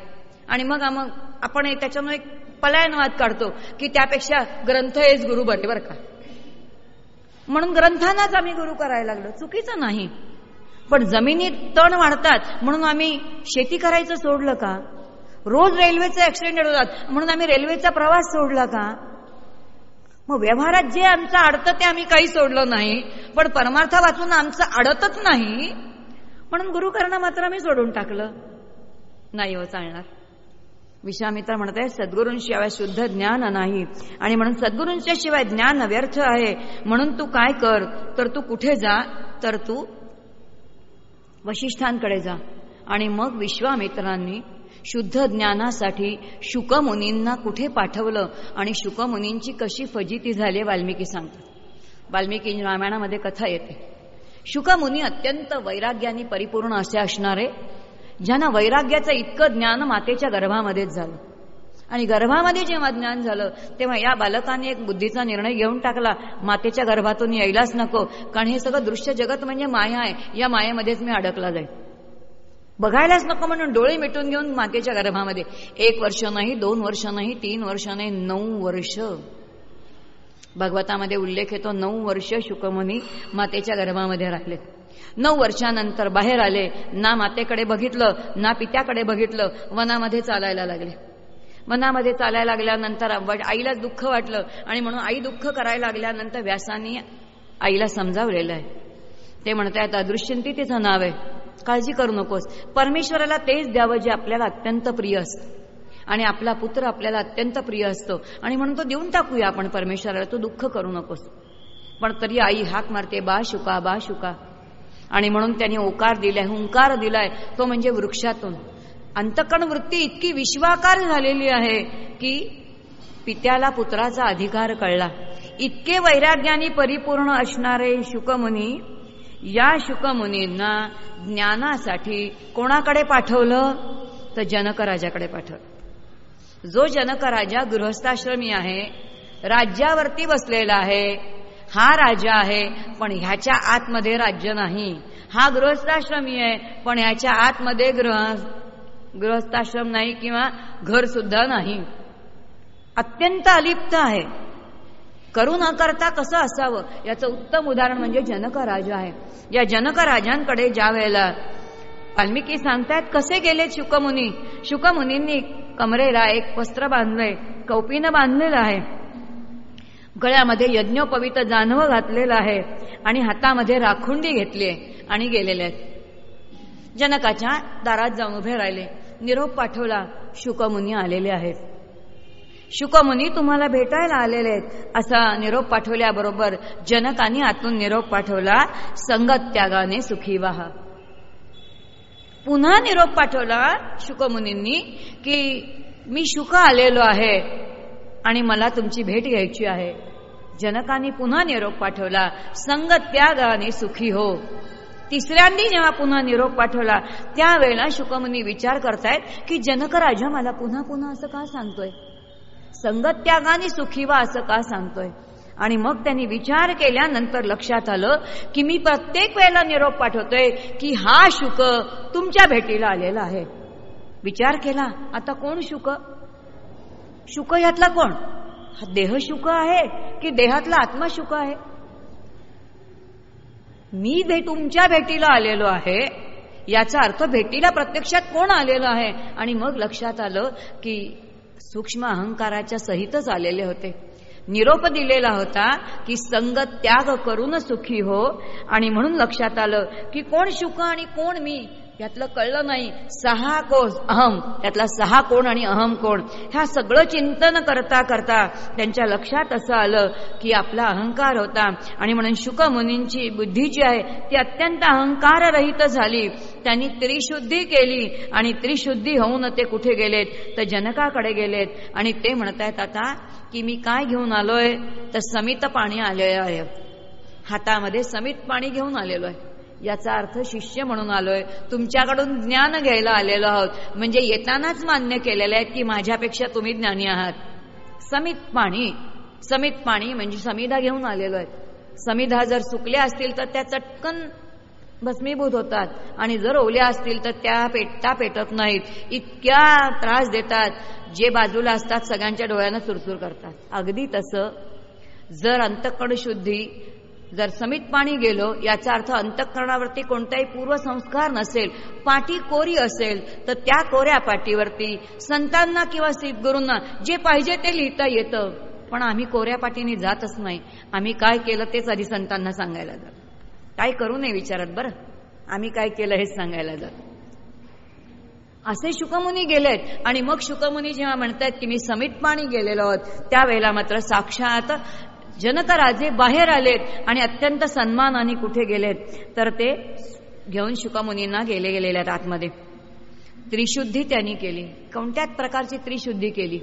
आणि मग मग आपण त्याच्यामुळे पलायनवाद काढतो की त्यापेक्षा ग्रंथ हेच गुरु बरे बरं का. म्हणून ग्रंथांनाच आम्ही गुरु करायला लागलो चुकीचं नाही. पण जमिनीत तण वाढतात म्हणून आम्ही शेती करायचं सोडलं का? रोज रेल्वेचं ऍक्सिडेंट होतात म्हणून आम्ही रेल्वेचा प्रवास सोडला का? मग व्यवहारात जे आमचं अडतं ते आम्ही काही सोडलं नाही. पण परमार्थ वाचून आमचं अडतच नाही. म्हणून गुरुकरणा मात्र आम्ही सोडून टाकलं. नाही हो चालणार. विश्वामित्र म्हणत आहे सद्गुरूंशिवाय शुद्ध ज्ञान नाही. आणि म्हणून सद्गुरूंच्या शिवाय ज्ञान व्यर्थ आहे. म्हणून तू काय कर? तर तू कुठे जा? तर तू वशिष्ठांकडे जा. आणि मग विश्वामित्रांनी शुद्ध ज्ञानासाठी शुकमुनींना कुठे पाठवलं आणि शुकमुनींची कशी फजिती झाली वाल्मिकी सांगतात वाल्मिकी रामायणामध्ये कथा येते. शुकमुनी अत्यंत वैराग्याने परिपूर्ण असे असणारे ज्यांना वैराग्याचं इतकं ज्ञान मातेच्या गर्भामध्येच झालं. आणि गर्भामध्ये जेव्हा ज्ञान झालं तेव्हा या बालकाने एक बुद्धीचा निर्णय घेऊन टाकला मातेच्या गर्भातून यायलाच नको कारण हे सगळं दृश्य जगत म्हणजे माया आहे या मायेमध्येच मी अडकला जाईल बघायलाच नको म्हणून डोळे मिटून घेऊन मातेच्या गर्भामध्ये. एक वर्ष नाही दोन वर्ष नाही तीन वर्ष नाही नऊ वर्ष. भगवतामध्ये उल्लेख येतो नऊ वर्ष शुकमुनी मातेच्या गर्भामध्ये राहिले. नऊ वर्षानंतर बाहेर आले ना मातेकडे बघितलं ना पित्याकडे बघितलं वनामध्ये चालायला लागले. वनामध्ये चालायला लागल्यानंतर आईला दुःख वाटलं आणि म्हणून आई दुःख करायला लागल्यानंतर व्यासानी आईला समजावलेलं आहे. ते म्हणतायत अदृश्यंती तिचं नाव आहे. काळजी करू नकोस. परमेश्वराला तेच द्यावं जे आपल्याला अत्यंत प्रिय असतं. आणि आपला पुत्र आपल्याला अत्यंत प्रिय असतो. आणि म्हणून तो देऊन टाकूया आपण परमेश्वराला. तो दुःख करू नकोस. पण तरी आई हाक मारते बा शुका बा शुका. आणि म्हणून त्याने ओकार दिलाय हुंकार दिलाय तो म्हणजे वृक्षातून. अंतकण वृत्ती इतकी विश्वाकार झालेली आहे की पित्याला पुत्राचा अधिकार कळला. इतके वैराग्याने परिपूर्ण असणारे शुकमुनी या शुकमुनींना ज्ञानासाठी कोणाकडे पाठवलं? तर जनक राजाकडे पाठवलं जो जनक राजा गृहस्थाश्रमी आहे राज्यावरती बसलेला आहे हा राजा आहे पण ह्याच्या आतमध्ये राज्य नाही. हा गृहस्थाश्रमी आहे पण ह्याच्या आतमध्ये गृह गृहस्थाश्रम नाही किंवा घर सुद्धा नाही. अत्यंत अलिप्त आहे. करू न करता कसं असावं? याचं उत्तम उदाहरण म्हणजे जनक राजा आहे. या जनक राजांकडे ज्या वेळेला वाल्मिकी सांगतायत कसे गेले शुकमुनी? शुकमुनींनी कमरेला एक वस्त्र बांधलंय कौपीनं बांधलेलं आहे. गळ्यामध्ये यज्ञोपवित जानवं घातलेलं आहे आणि हातामध्ये राखुंडी घेतली आहे आणि गेलेले आहेत. जनकाच्या दारात जाऊन उभे राहिले. निरोप पाठवला. शुकमुनी आलेले आहेत. शुकमुनी तुम्हाला भेटायला आलेले आहेत. असा निरोप पाठवल्याबरोबर जनकाने आतून निरोप पाठवला संगत त्यागाने सुखी वाहा. पुन्हा निरोप पाठवला शुकमुनींनी की मी शुक आलेलो आहे आणि मला तुमची भेट घ्यायची आहे. जनकाने पुन्हा निरोप पाठवला संगत त्यागाने सुखी हो. तिसऱ्यांदी जेव्हा पुन्हा निरोप पाठवला त्यावेळेला शुकमुनी विचार करतायत की जनक राजा मला पुन्हा पुन्हा असं का सांगतोय? संगत त्यागाने सुखी वा असं का सांगतोय? आणि मग त्यांनी विचार केल्यानंतर लक्षात आलं की मी प्रत्येक वेळेला निरोप पाठवतोय की हा शुक तुमच्या भेटीला आलेला आहे. विचार केला आता कोण शुक? शुक यातला कोण? हा देह शुक आहे की देहातला आत्मा शुक आहे? मी भे तुमच्या भेटीला आलेलो आहे याचा अर्थ भेटीला प्रत्यक्षात कोण आलेलं आहे? आणि मग लक्षात आलं की सूक्ष्म अहंकाराच्या सहितच आलेले होते. निरोप दिलेला होता की संग त्याग करून सुखी हो. आणि म्हणून लक्षात आलं की कोण शुक आणि कोण मी? यातलं कळलं नाही. सहा कोस अहम. त्यातला सहा कोण आणि अहम कोण? ह्या सगळं चिंतन करता करता त्यांच्या लक्षात असं आलं की आपला अहंकार होता. आणि म्हणून शुक मुनींची बुद्धी जी आहे ती अत्यंत अहंकाररहित झाली. त्यांनी त्रिशुद्धी केली आणि त्रिशुद्धी होऊन ते कुठे गेलेत? तर जनकाकडे गेलेत. आणि ते म्हणतायत आता की मी काय घेऊन आलोय? तर समित पाणी आलेलं आहे. हातामध्ये समित पाणी घेऊन आलेलो आहे. याचा अर्थ शिष्य म्हणून आलोय. तुमच्याकडून ज्ञान घ्यायला आलेलो आहोत. म्हणजे येतानाच मान्य केलेलं आहे की माझ्यापेक्षा तुम्ही ज्ञानी आहात. समित पाणी समित पाणी म्हणजे समिधा घेऊन आलेलो आहेत. समिधा जर सुकल्या असतील तर त्या चटकन भस्मीभूत होतात. आणि जर ओल्या असतील तर त्या पेटता पेटत नाहीत. इतक्या त्रास देतात. जे बाजूला असतात सगळ्यांच्या डोळ्यांना चुरचूर करतात. अगदी तसं जर अंतकण शुद्धी जर समित पाणी गेलो याचा अर्थ अंतःकरणावरती कोणताही पूर्वसंस्कार नसेल पाठी कोरी असेल तर त्या कोऱ्या पाठीवरती संतांना किंवा सिद्धगुरूंना जे पाहिजे ते लिहिता येतं. पण आम्ही कोऱ्या पाठीने जातच नाही. आम्ही काय केलं तेच आधी संतांना सांगायला जात काय करू नये विचारत बरं? आम्ही काय केलं हेच सांगायला जात असे शुकमुनी गेलेत. आणि मग शुकमुनी जेव्हा म्हणतात की मी समित पाणी गेलेलो आहोत त्यावेळेला मात्र साक्षात जनकराजे बाहेर आलेत आणि अत्यंत सन्मानाने कुठे गेलेत तर ते घेऊन शुकामुनींना गेले गेलेल्या आतमध्ये. त्रिशुद्धी त्यांनी केली. कोणत्याच प्रकारची त्रिशुद्धी केली?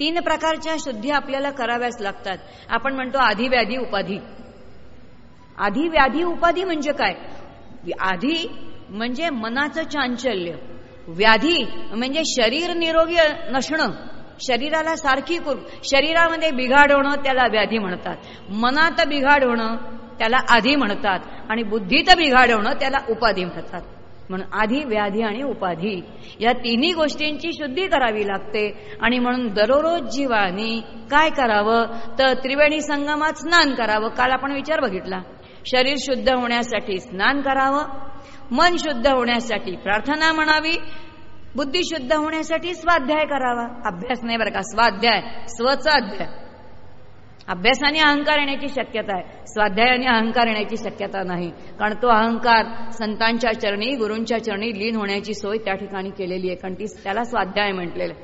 तीन प्रकारच्या शुद्धी आपल्याला कराव्याच लागतात. आपण म्हणतो आधी व्याधी उपाधी. आधी व्याधी उपाधी म्हणजे काय? आधी म्हणजे मनाचं चांचल्य. व्याधी म्हणजे शरीर निरोगी नसणं. शरीराला सारखी शरीरामध्ये बिघाड होणं त्याला व्याधी म्हणतात. मनात बिघाड होणं त्याला आधी म्हणतात. आणि बुद्धीत बिघाड होणं त्याला उपाधी म्हणतात. म्हणून आधी व्याधी आणि उपाधी या तिन्ही गोष्टींची शुद्धी करावी लागते. आणि म्हणून दररोज जीवानी काय करावं? तर त्रिवेणी संगमात स्नान करावं. काल आपण विचार बघितला. शरीर शुद्ध होण्यासाठी स्नान करावं. मन शुद्ध होण्यासाठी प्रार्थना म्हणावी. बुद्धी शुद्ध होण्यासाठी स्वाध्याय करावा. अभ्यास नाही बरं का? स्वाध्याय. स्वचा अध्याय. अभ्यासाने अहंकार येण्याची शक्यता आहे. स्वाध्यायाने अहंकार येण्याची शक्यता नाही. कारण तो अहंकार संतांच्या चरणी गुरूंच्या चरणी लीन होण्याची सोय त्या ठिकाणी केलेली आहे. कारण ती त्याला स्वाध्याय म्हटलेलं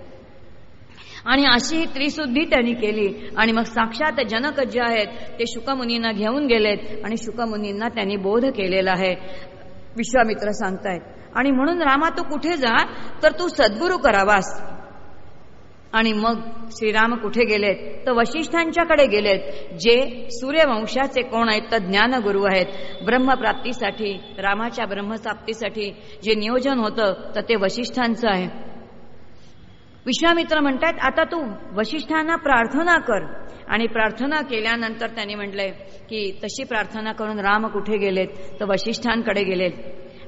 आणि अशी ही त्रिशुद्धी त्यांनी केली. आणि मग साक्षात जनक जे आहेत ते शुकमुनींना घेऊन गेलेत. आणि शुकमुनींना त्यांनी बोध केलेला आहे. विश्वामित्र सांगतायत आणि म्हणून रामा तू कुठे जा? तर तू सद्गुरू करावास. आणि मग श्रीराम कुठे गेलेत? तर वशिष्ठांच्याकडे गेलेत जे सूर्यवंशाचे कोण आहेत तर ज्ञानगुरु आहेत. ब्रह्मप्राप्तीसाठी रामाच्या ब्रह्मप्राप्तीसाठी जे नियोजन होतं तर ते वशिष्ठांचं आहे. विश्वामित्र म्हणतात आता तू वशिष्ठांना प्रार्थना कर. आणि प्रार्थना केल्यानंतर त्यांनी म्हटलंय की तशी प्रार्थना करून राम कुठे गेलेत? तर वशिष्ठांकडे गेलेत.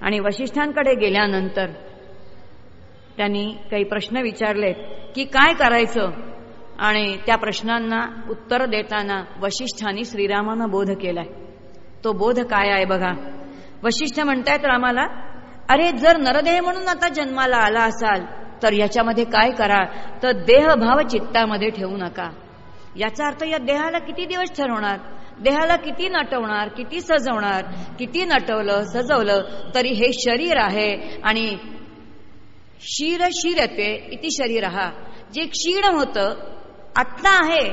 आणि वशिष्ठांकडे गेल्यानंतर त्यांनी काही प्रश्न विचारलेत की काय करायचं? आणि त्या प्रश्नांना उत्तर देताना वशिष्ठांनी श्रीरामांना बोध केलाय. तो बोध काय आहे बघा? वशिष्ठ म्हणतायत रामाला अरे जर नरदेह म्हणून आता जन्माला आला असाल तर याच्यामध्ये काय करा? तर देहभाव चित्तामध्ये ठेवू नका. याचा अर्थ या देहाला किती दिवस ठरवणार? देहाला किती नटवणार किती सजवणार किती नटवलं सजवलं तरी हे शरीर आहे आणि शिर येते इति शरीर. हा जे क्षीण होतं आत्ता आहे.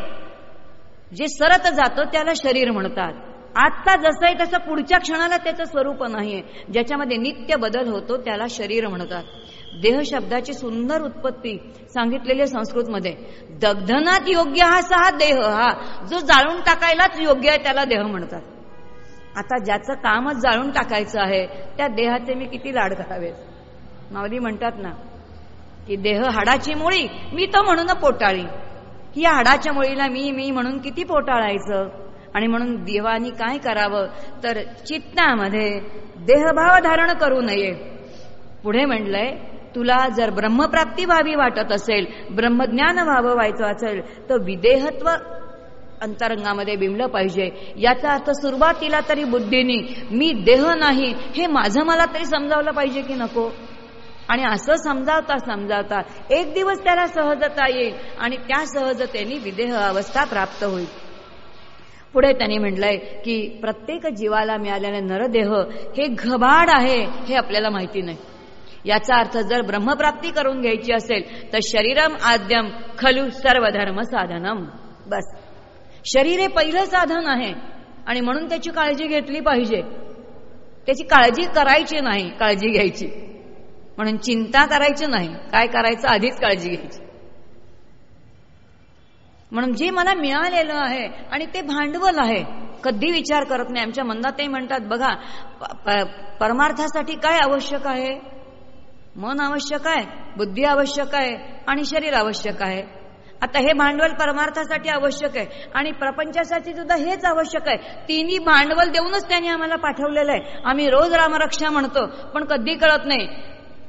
जे सरत जातं त्याला शरीर म्हणतात. आत्ता जसं आहे तसं पुढच्या क्षणाला त्याचं स्वरूप नाहीये. ज्याच्यामध्ये नित्य बदल होतो त्याला शरीर म्हणतात. देह शब्दाची सुंदर उत्पत्ती संस्कृत संस्कृतमध्ये. दग्धनात योग्य हा सहा देह हा. जो जाळून टाकायलाच योग्य आहे त्याला देह म्हणतात. आता ज्याचं कामच जाळून टाकायचं आहे त्या देहाचे मी किती लाड करावेत? मावली म्हणतात ना की देह हाडाची मुळी मी तर म्हणून पोटाळी. ही हाडाच्या मुळीला मी मी म्हणून किती पोटाळायचं? आणि म्हणून देवानी काय करावं? तर चित्तामध्ये देहभाव धारण करू नये. पुढे म्हटलंय तुला जर ब्रह्मप्राप्ती व्हावी वाटत असेल ब्रह्मज्ञान व्हावं व्हायचं असेल तर विदेहत्व अंतरंगामध्ये बिंबलं पाहिजे. याचा अर्थ सुरुवातीला तरी बुद्धीनी मी देह नाही हे माझं मला तरी समजावलं पाहिजे की नको? आणि असं समजावता समजावता एक दिवस त्याला सहजता येईल आणि त्या सहजतेने विदेह अवस्था प्राप्त होईल. पुढे त्यांनी म्हटलंय की प्रत्येक जीवाला मिळालेले नरदेह हे घबाड आहे हे आपल्याला माहिती नाही. याचा अर्थ जर ब्रह्मप्राप्ती करून घ्यायची असेल तर शरीरम आद्यम खलू सर्व धर्म साधनम. बस. शरीर हे पहिलं साधन आहे आणि म्हणून त्याची काळजी घेतली पाहिजे. त्याची काळजी करायची नाही काळजी घ्यायची. म्हणून चिंता करायची नाही काय करायचं आधीच काळजी घ्यायची. म्हणून जे मला मिळालेलं आहे आणि ते भांडवल आहे कधी विचार करत नाही. आमच्या मनात ते म्हणतात बघा परमार्थासाठी काय आवश्यक आहे? मन आवश्यक आहे बुद्धी आवश्यक आहे आणि शरीर आवश्यक आहे. आता हे भांडवल परमार्थासाठी आवश्यक आहे आणि प्रपंचासाठी सुद्धा हेच आवश्यक आहे. तिन्ही भांडवल देऊनच त्यांनी आम्हाला पाठवलेलं आहे. आम्ही रोज रामरक्षा म्हणतो पण कधी कळत नाही.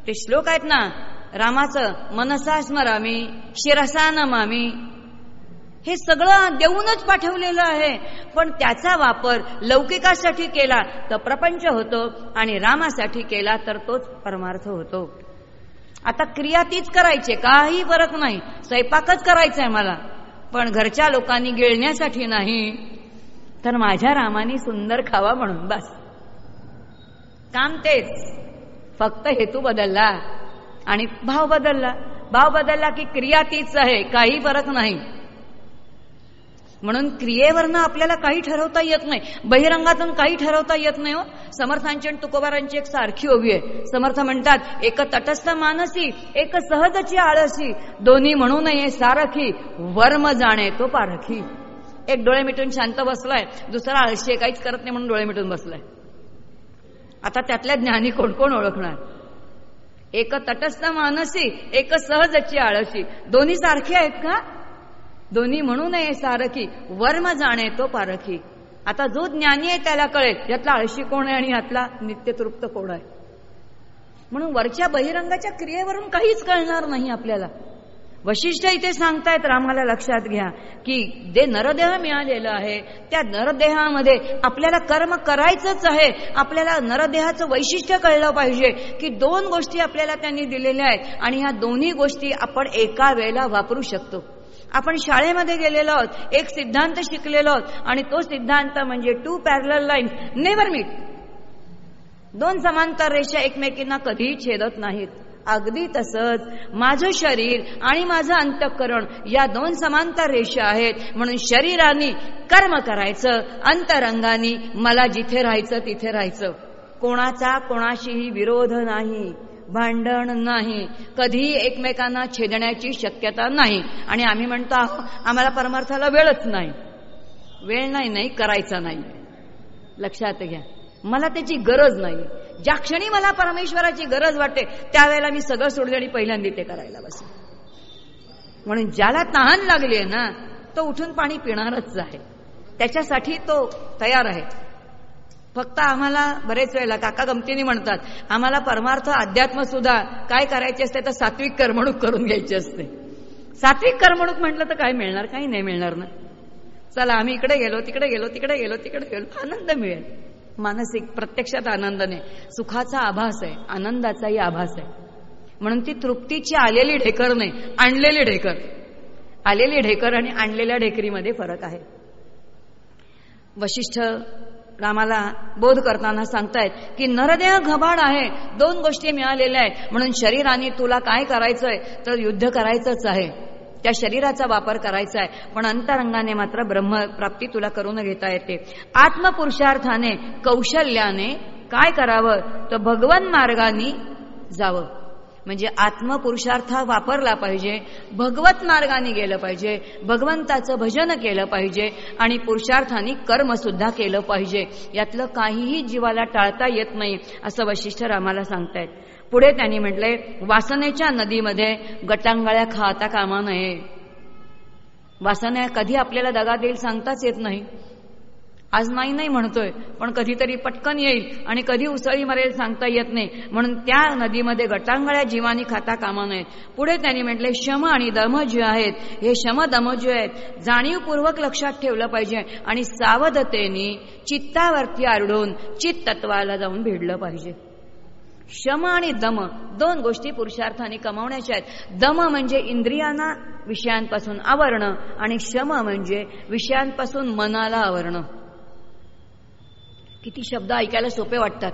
ते श्लोक आहेत ना रामाचं मनसा स्मरामी शिरसा नमामी. हे सगळं देऊनच पाठवलेलं आहे. पण त्याचा वापर लौकिकासाठी केला तर प्रपंच होतो आणि रामासाठी केला तर तोच परमार्थ होतो. आता क्रिया तीच करायची काही फरक नाही. स्वयंपाकच करायचा आहे मला. पण घरच्या लोकांनी गिळण्यासाठी नाही तर माझ्या रामाने सुंदर खावा म्हणून बस. काम तेच. फक्त हेतू बदलला आणि भाव बदलला. भाव बदलला की क्रिया तीच आहे काही फरक नाही. म्हणून क्रियेवरनं आपल्याला काही ठरवता येत नाही. बहिरंगातून काही ठरवता येत नाही हो. समर्थांची आणि तुकोबारांची एक सारखी ओवी आहे. समर्थ म्हणतात एक तटस्थ मानसी एक सहजची आळसी. दोन्ही म्हणू नये सारखी वर्म जाणे तो पारखी. एक डोळे मिटून शांत बसलाय. दुसरा आळशी आहे काहीच करत नाही म्हणून डोळे मिटून बसलाय. आता त्यातल्या ज्ञानी कोण कोण ओळखणार? एक तटस्थ मानसी एक सहजची आळशी. दोन्ही सारखी आहेत का? दोन्ही म्हणू नये सारखी. वर्म जाणे तो पारखी. आता जो ज्ञानी आहे त्याला कळेल यातला आळशी कोण आहे आणि यातला नित्यतृप्त कोण आहे? म्हणून वरच्या बहिरंगाच्या क्रियेवरून काहीच कळणार नाही आपल्याला. वशिष्ठ इथे सांगतायत रामाला लक्षात घ्या की जे नरदेह मिळालेलं आहे त्या नरदेहामध्ये आपल्याला कर्म करायचंच आहे. आपल्याला नरदेहाचं वैशिष्ट्य कळलं पाहिजे की दोन गोष्टी आपल्याला त्यांनी दिलेल्या आहेत आणि ह्या दोन्ही गोष्टी आपण एका वेळेला वापरू शकतो. आपण शाळेमध्ये गेलेलो आहोत एक सिद्धांत शिकलेलो आहोत आणि तो सिद्धांत म्हणजे two parallel line never meet दोन समांतर रेषा एकमेकींना कधीही छेदत नाहीत. अगदी तसंच माझं शरीर आणि माझं अंतःकरण या दोन समांतर रेषा आहेत. म्हणून शरीराने कर्म करायचं अंतरंगाने मला जिथे राहायचं तिथे राहायचं. कोणाचा कोणाशीही विरोध नाही. भांडण नाही. कधीही एकमेकांना छेदण्याची शक्यता नाही. आणि आम्ही म्हणतो आम्हाला परमार्थाला वेळच नाही. वेळ नाही नाही करायचा नाही. लक्षात घ्या. मला त्याची गरज नाही. ज्या क्षणी मला परमेश्वराची गरज वाटते त्यावेळेला मी सगळं सोडले आणि पहिल्यांदा ते करायला बस म्हणून ज्याला तहान लागली आहे ना तो उठून पाणी पिणारच आहे. त्याच्यासाठी तो तयार आहे. फक्त आम्हाला बरेच वेळेला काका गमतीने म्हणतात आम्हाला परमार्थ अध्यात्म सुद्धा काय करायचे असते तर सात्विक करमणूक करून घ्यायची असते. सात्विक करमणूक म्हटलं तर काय मिळणार? काही नाही मिळणार ना. चला आम्ही इकडे गेलो तिकडे गेलो तिकडे गेलो तिकडे गेलो आनंद मिळेल. मानसिक प्रत्यक्षात आनंदाने. सुखाचा आभास आहे आनंदाचाही आभास आहे. म्हणून ती तृप्तीची आलेली ढेकर नाही आणलेली ढेकर. आलेली ढेकर आणि आणलेल्या ढेकरीमध्ये फरक आहे. वशिष्ठ रामाला बोध करताना सांगतायत की नरदेह घबाड आहे दोन गोष्टी मिळालेल्या आहेत. म्हणून शरीराने तुला काय करायचंय? तर युद्ध करायचंच आहे. त्या शरीराचा वापर करायचा आहे. पण अंतरंगाने मात्र ब्रह्मप्राप्ती तुला करून घेता येते. आत्मपुरुषार्थाने कौशल्याने काय करावं? तर भगवन मार्गाने जावं. म्हणजे आत्मपुरुषार्थ वापरला पाहिजे भगवत मार्गाने गेलं पाहिजे भगवंताचं भजन केलं पाहिजे आणि पुरुषार्थाने कर्म सुद्धा केलं पाहिजे. यातलं काहीही जीवाला टाळता येत नाही असं वशिष्ठ रामाला सांगतायत. पुढे त्यांनी म्हटलंय वासनेच्या नदीमध्ये गटांगळ्या खाता कामा नये. वासना कधी आपल्याला दगा देईल सांगताच येत नाही. आज नाही नाही म्हणतोय पण कधीतरी पटकन येईल आणि कधी उसळी मारेल सांगता येत नाही. म्हणून त्या नदीमध्ये गटांगळ्या जीवानी खाता कामा नयेत पुढे त्यांनी म्हटले शम आणि दम जे आहेत हे शम दम जे आहेत जाणीवपूर्वक लक्षात ठेवलं पाहिजे आणि सावधतेने चित्तावरती आरडून चित्त तत्वाला जाऊन भिडलं पाहिजे. शम आणि दम दोन गोष्टी पुरुषार्थाने कमावण्याच्या आहेत. दम म्हणजे इंद्रियांना विषयांपासून आवरणं आणि शम म्हणजे विषयांपासून मनाला आवरणं. किती शब्द ऐकायला सोपे वाटतात.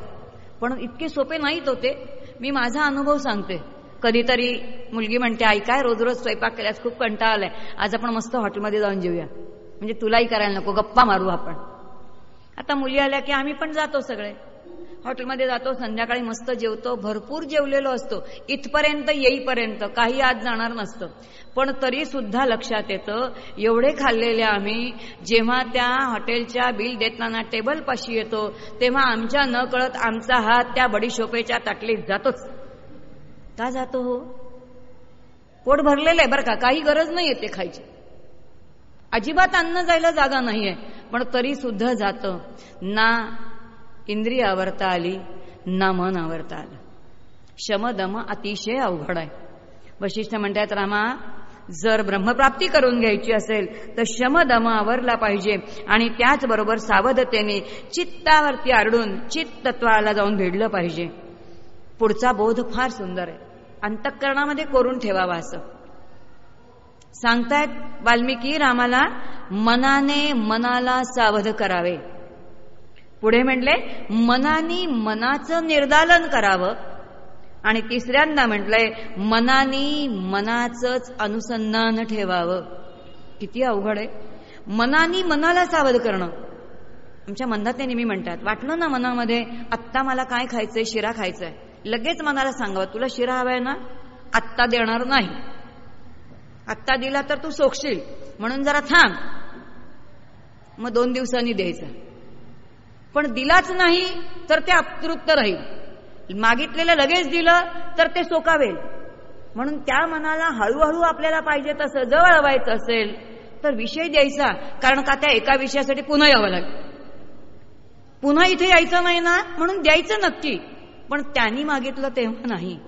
पण इतके सोपे नाहीत होते. मी माझा अनुभव सांगते. कधीतरी मुलगी म्हणते आई काय रोज रोज स्वयंपाक केल्यास खूप कंटाळा आलाय. आज आपण मस्त हॉटेलमध्ये जाऊन जेऊया. म्हणजे तुलाही करायला नको गप्पा मारू आपण. आता मुली आल्या की आम्ही पण जातो सगळे. हॉटेलमध्ये जातो संध्याकाळी मस्त जेवतो भरपूर जेवलेलो असतो. इथपर्यंत येईपर्यंत काही आज जाणार नसतं. पण तरी सुद्धा लक्षात येतं एवढे खाल्लेले आम्ही जेव्हा त्या हॉटेलच्या बिल देताना टेबल पाशी येतो तेव्हा आमच्या न कळत आमचा हात त्या बडीशोपेच्या ताटलीत जातोच. का जातो हो? पोट भरलेलं आहे बरं का? काही गरज नाही येते खायची. अजिबात अन्न जायला जागा नाहीये. पण तरी सुद्धा जातं. ना इंद्रिय आवरता आली ना मन आवरता आलं. शमदम अतिशय अवघड आहे. वशिष्ठ म्हणतात रामा जर ब्रह्मप्राप्ती करून घ्यायची असेल तर शमदम आवरला पाहिजे आणि त्याचबरोबर सावधतेने चित्तावरती आरडून चित्त तत्वाला जाऊन भिडलं पाहिजे. पुढचा बोध फार सुंदर आहे. अंतःकरणामध्ये कोरून ठेवावा असं. सांगतायत वाल्मिकी रामाला मनाने मनाला सावध करावे. पुढे म्हटले मनानी मनाचं निर्दालन करावं. आणि तिसऱ्यांदा म्हटलंय मनानी मनाचंच अनुसंधान ठेवावं. किती अवघड आहे. मनानी मनाला सावध करणं. आमच्या मनात नेहमी म्हणतात वाटलं ना मनामध्ये आत्ता मला काय खायचंय शिरा खायचाय. लगेच मनाला सांगावं तुला शिरा हवाय ना? आत्ता देणार नाही. आत्ता दिला तर तू सोकशील. म्हणून जरा थांब. मग दोन दिवसांनी द्यायचा. पण दिलाच नाही तर ते अतृप्त राहील. मागितलेलं लगेच दिलं तर ते सोकावेल. म्हणून त्या मनाला हळूहळू आपल्याला पाहिजे तसं जवळ व्हायचं असेल तर विषय द्यायचा कारण का त्या एका विषयासाठी पुन्हा यावं लागेल. पुन्हा इथे यायचं नाही ना म्हणून द्यायचं नक्की. पण त्यांनी मागितलं तेव्हा नाही.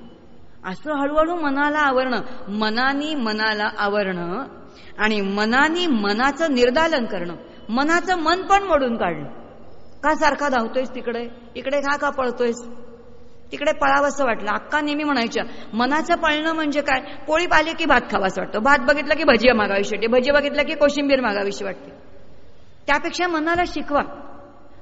असं हळूहळू मनाला आवरणं मनानी मनाला आवरणं आणि मनानी मनाचं निर्दालन करणं मनाचं मन पण मोडून काढणं. का सारखा धावतोयस तिकडे. इकडे का का पळतोयस? तिकडे पळावंसं वाटलं. अक्का नेहमी म्हणायच्या मनाचं पळणं म्हणजे काय? पोळी पाली की भात खावासं वाटतं. भात बघितलं की भजिया मागावीशी वाटते. भजी बघितलं की कोशिंबीर मागावीशी वाटते. त्यापेक्षा मनाला शिकवा.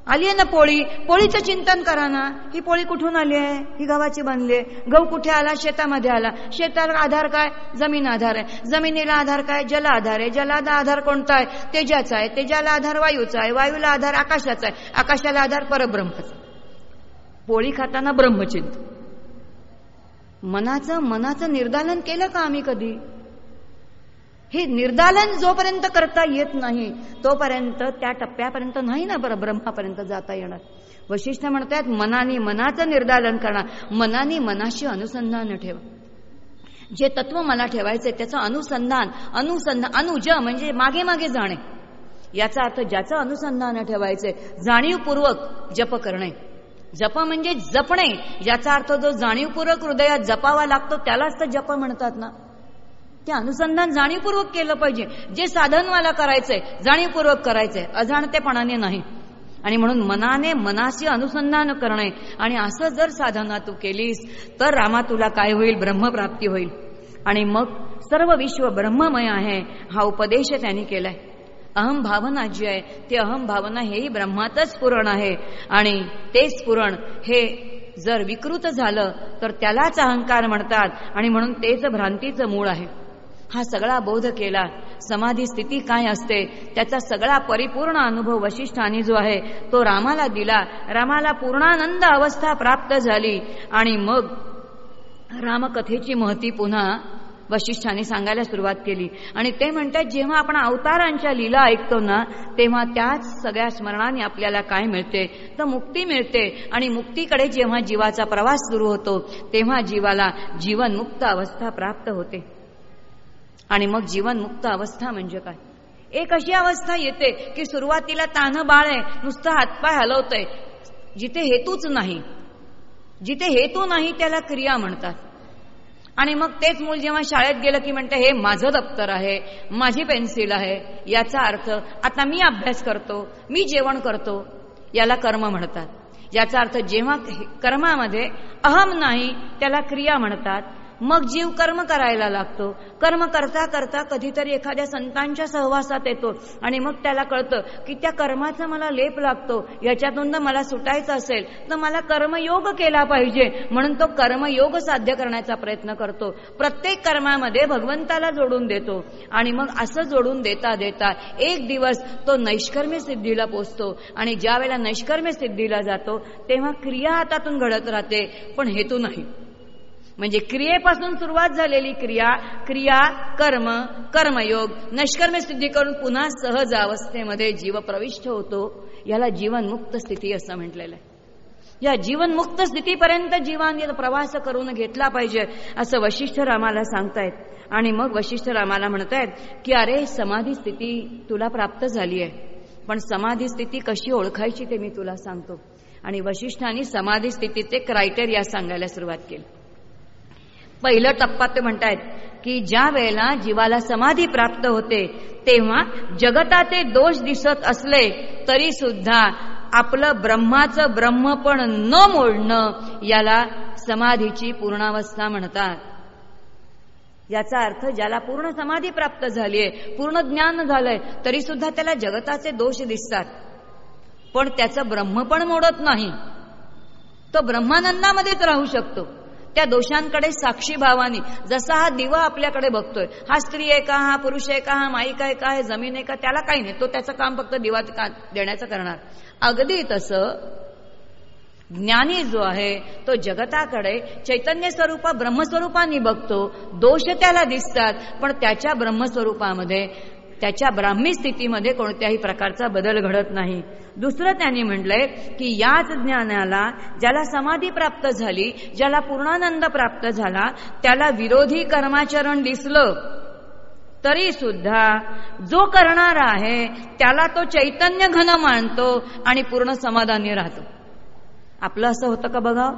आली आहे ना पोळी? पोळीचं चिंतन करा ना. ही पोळी कुठून आली आहे? ही गव्हाची बनली आहे. गहू कुठे आला? शेतामध्ये आला. शेताला आधार काय? जमीन आधार आहे. जमिनीला आधार काय? जल आधार आहे. जलादा आधार कोणता आहे? तेजाचा आहे. तेजाला आधार वायूचा आहे. वायूला आधार आकाशाचा आहे. आकाशाला आधार परब्रह्माचा पोळी खाताना ब्रह्मचिंत. मनाचं मनाचं निर्दालन केलं का आम्ही कधी? हे निर्दालन जोपर्यंत करता येत नाही तोपर्यंत त्या टप्प्यापर्यंत नाही ना बरं ब्रह्मापर्यंत जाता येणार. वशिष्ठ म्हणतात मनाने मनाचं निर्दालन करणार मनाने मनाशी अनुसंधान ठेवा. जे तत्व मला ठेवायचे त्याचं अनुसंधान अनुसंधान अनुज म्हणजे मागे मागे जाणे. याचा अर्थ ज्याचं अनुसंधान ठेवायचे जाणीवपूर्वक जप करणे. जप म्हणजे जपणे याचा अर्थ जो जाणीवपूर्वक हृदयात जपावा लागतो त्यालाच तर जप म्हणतात ना. ते अनुसंधान जाणीवपूर्वक केलं पाहिजे. जे साधन मला करायचंय जाणीवपूर्वक करायचंय अजाणतेपणाने नाही. आणि म्हणून मनाने मनाशी अनुसंधान करणे. आणि असं जर साधना तू केलीस तर रामा तुला काय होईल? ब्रह्मप्राप्ती होईल. आणि मग सर्व विश्व ब्रह्ममय आहे हा उपदेश त्यांनी केलाय. अहम भावना जी आहे ती अहम भावना हेही ब्रह्मातच पुरण आहे. आणि तेच पुरण हे जर विकृत झालं तर त्यालाच अहंकार म्हणतात. आणि म्हणून तेच भ्रांतीचं मूळ आहे. हा सगळा बोध केला. समाधी स्थिती काय असते? त्याचा सगळा परिपूर्ण अनुभव वशिष्ठाने जो आहे तो रामाला दिला. रामाला पूर्णानंद अवस्था प्राप्त झाली. आणि मग रामकथेची महती पुन्हा वशिष्ठाने सांगायला सुरुवात केली. आणि ते म्हणतात जेव्हा आपण अवतारांच्या लीला ऐकतो ना तेव्हा त्याच सगळ्या स्मरणाने आपल्याला काय मिळते? तर मुक्ती मिळते. आणि मुक्तीकडे जेव्हा जीवाचा प्रवास सुरू होतो तेव्हा जीवाला जीवनमुक्त अवस्था प्राप्त होते. आणि मग जीवनमुक्त अवस्था म्हणजे काय? एक अशी अवस्था येते की सुरुवातीला तान्ह बाळ आहे नुसतं हातपाय हलवतंय. जिथे हेतूच नाही. जिथे हेतू नाही त्याला क्रिया म्हणतात. आणि मग तेच मूल जेव्हा शाळेत गेलं की म्हणते हे माझं दप्तर आहे माझी पेन्सिल आहे याचा अर्थ आता मी अभ्यास करतो मी जेवण करतो याला कर्म म्हणतात. याचा अर्थ जेव्हा कर्मामध्ये अहम नाही त्याला क्रिया म्हणतात. मग जीव कर्म करायला लागतो. कर्म करता करता कधीतरी एखाद्या संतांच्या सहवासात येतो. आणि मग त्याला कळतं की त्या कर्माचा मला लेप लागतो. याच्यातून मला सुटायचं असेल तर मला कर्मयोग केला पाहिजे. म्हणून तो कर्मयोग साध्य करण्याचा प्रयत्न करतो. प्रत्येक कर्मामध्ये भगवंताला जोडून देतो. आणि मग असं जोडून देता देता एक दिवस तो नैष्कर्म्य सिद्धीला पोचतो. आणि ज्या वेळेला नैष्कर्म्य सिद्धीला जातो तेव्हा क्रिया हातातून घडत राहते. पण हेतू नाही. म्हणजे क्रियेपासून सुरुवात झालेली क्रिया क्रिया कर्म कर्मयोग नष्कर्म सिद्धी करून पुन्हा सहज अवस्थेमध्ये जीव प्रविष्ट होतो याला जीवनमुक्त स्थिती असं म्हटलेलं आहे. या जीवनमुक्त स्थितीपर्यंत जीवन प्रवास करून घेतला पाहिजे असं वशिष्ठ रामाला सांगतायत. आणि मग वशिष्ठ रामाला म्हणतायत की अरे समाधी स्थिती तुला प्राप्त झाली आहे. पण समाधी स्थिती कशी ओळखायची ते मी तुला सांगतो. आणि वशिष्ठांनी समाधी स्थितीचे क्रायटेरिया सांगायला सुरुवात केली. पहिलं टप्पा ते म्हणतायत की ज्या वेळेला जीवाला समाधी प्राप्त होते तेव्हा जगताचे दोष दिसत असले तरी सुद्धा आपलं ब्रह्माचं ब्रह्मपण न मोडणं याला समाधीची पूर्णावस्था म्हणतात. याचा अर्थ ज्याला पूर्ण समाधी प्राप्त झालीय पूर्ण ज्ञान झालंय तरी सुद्धा त्याला जगताचे दोष दिसतात. पण त्याचं ब्रह्म पण मोडत नाही. तो ब्रह्मानंदामध्येच राहू शकतो. त्या दोषांकडे साक्षी भावानी. जसा हा दिवा आपल्याकडे बघतोय हा स्त्री आहे का हा पुरुष आहे का हा माईक आहे का हे जमीन आहे का त्याला काही नाही. तो त्याचं काम फक्त दिवा देण्याचं करणार. अगदी तसं ज्ञानी जो आहे तो जगताकडे चैतन्य स्वरूपा ब्रह्मस्वरूपाने बघतो. दोष त्याला दिसतात पण त्याच्या ब्रह्मस्वरूपामध्ये त्याच्या ब्राह्मी स्थितीमध्ये कोणत्याही प्रकारचा बदल घडत नाही. दुसरं त्यांनी म्हटलंय की याच ज्ञानाला ज्याला समाधी प्राप्त झाली ज्याला पूर्णानंद प्राप्त झाला त्याला विरोधी कर्माचरण दिसलं. तरी सुद्धा जो करणारा आहे त्याला तो चैतन्य घन मानतो आणि पूर्ण समाधानी राहतो. आपलं असं होतं का बघा?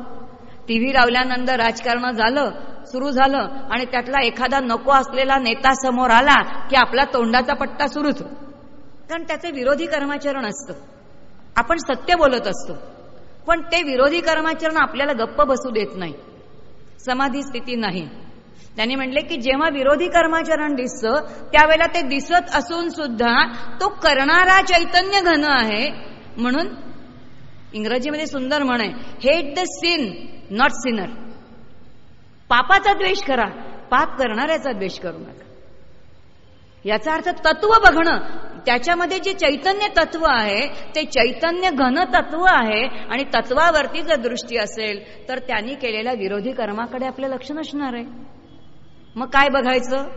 टीव्ही लावल्यानंतर राजकारण झालं सुरू झालं आणि त्यातला एखादा नको असलेला नेता समोर आला की आपला तोंडाचा पट्टा सुरूच. कारण त्याचे विरोधी कर्माचरण असतं. आपण सत्य बोलत असतो. पण ते विरोधी कर्माचरण आपल्याला गप्प बसू देत नाही. समाधी स्थिती नाही. त्यांनी म्हटले की जेव्हा विरोधी कर्माचरण दिसतं त्यावेळेला ते दिसत असून सुद्धा तो करणारा चैतन्य घन आहे. म्हणून इंग्रजीमध्ये सुंदर म्हणे hate the sin not sinner पापाचा द्वेष करा. पाप करणाऱ्याचा द्वेष करू नका. याचा अर्थ तत्व बघणं. त्याच्यामध्ये जे चैतन्य तत्व आहे ते चैतन्य घन तत्व आहे आणि तत्वावरती जर दृष्टी असेल तर त्यांनी केलेल्या विरोधी कर्माकडे आपलं लक्ष नसणार आहे. मग काय बघायचं?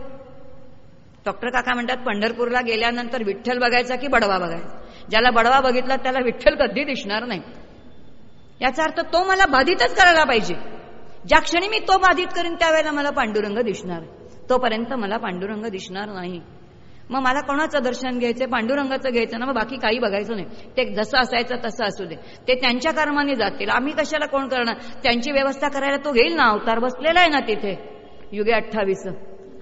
डॉक्टर काका म्हणतात पंढरपूरला गेल्यानंतर विठ्ठल बघायचा की बडवा बघायचा? ज्याला बडवा बघितला त्याला विठ्ठल कधी दिसणार नाही? याचा अर्थ तो मला बाधितच करायला पाहिजे. ज्या क्षणी मी तो बाधित करीन त्यावेळेला मला पांडुरंग दिसणार. तोपर्यंत मला पांडुरंग दिसणार नाही. मग मला कोणाचं दर्शन घ्यायचं पांडुरंगाचं घ्यायचं ना मग बाकी काही बघायचं नाही. ते जसं असायचं तसं असू दे. ते त्यांच्या कर्माने जातील. आम्ही कशाला कोण करणार? त्यांची व्यवस्था करायला तो घेईल ना? अवतार बसलेला आहे ना तिथे? युगे अठ्ठावीस.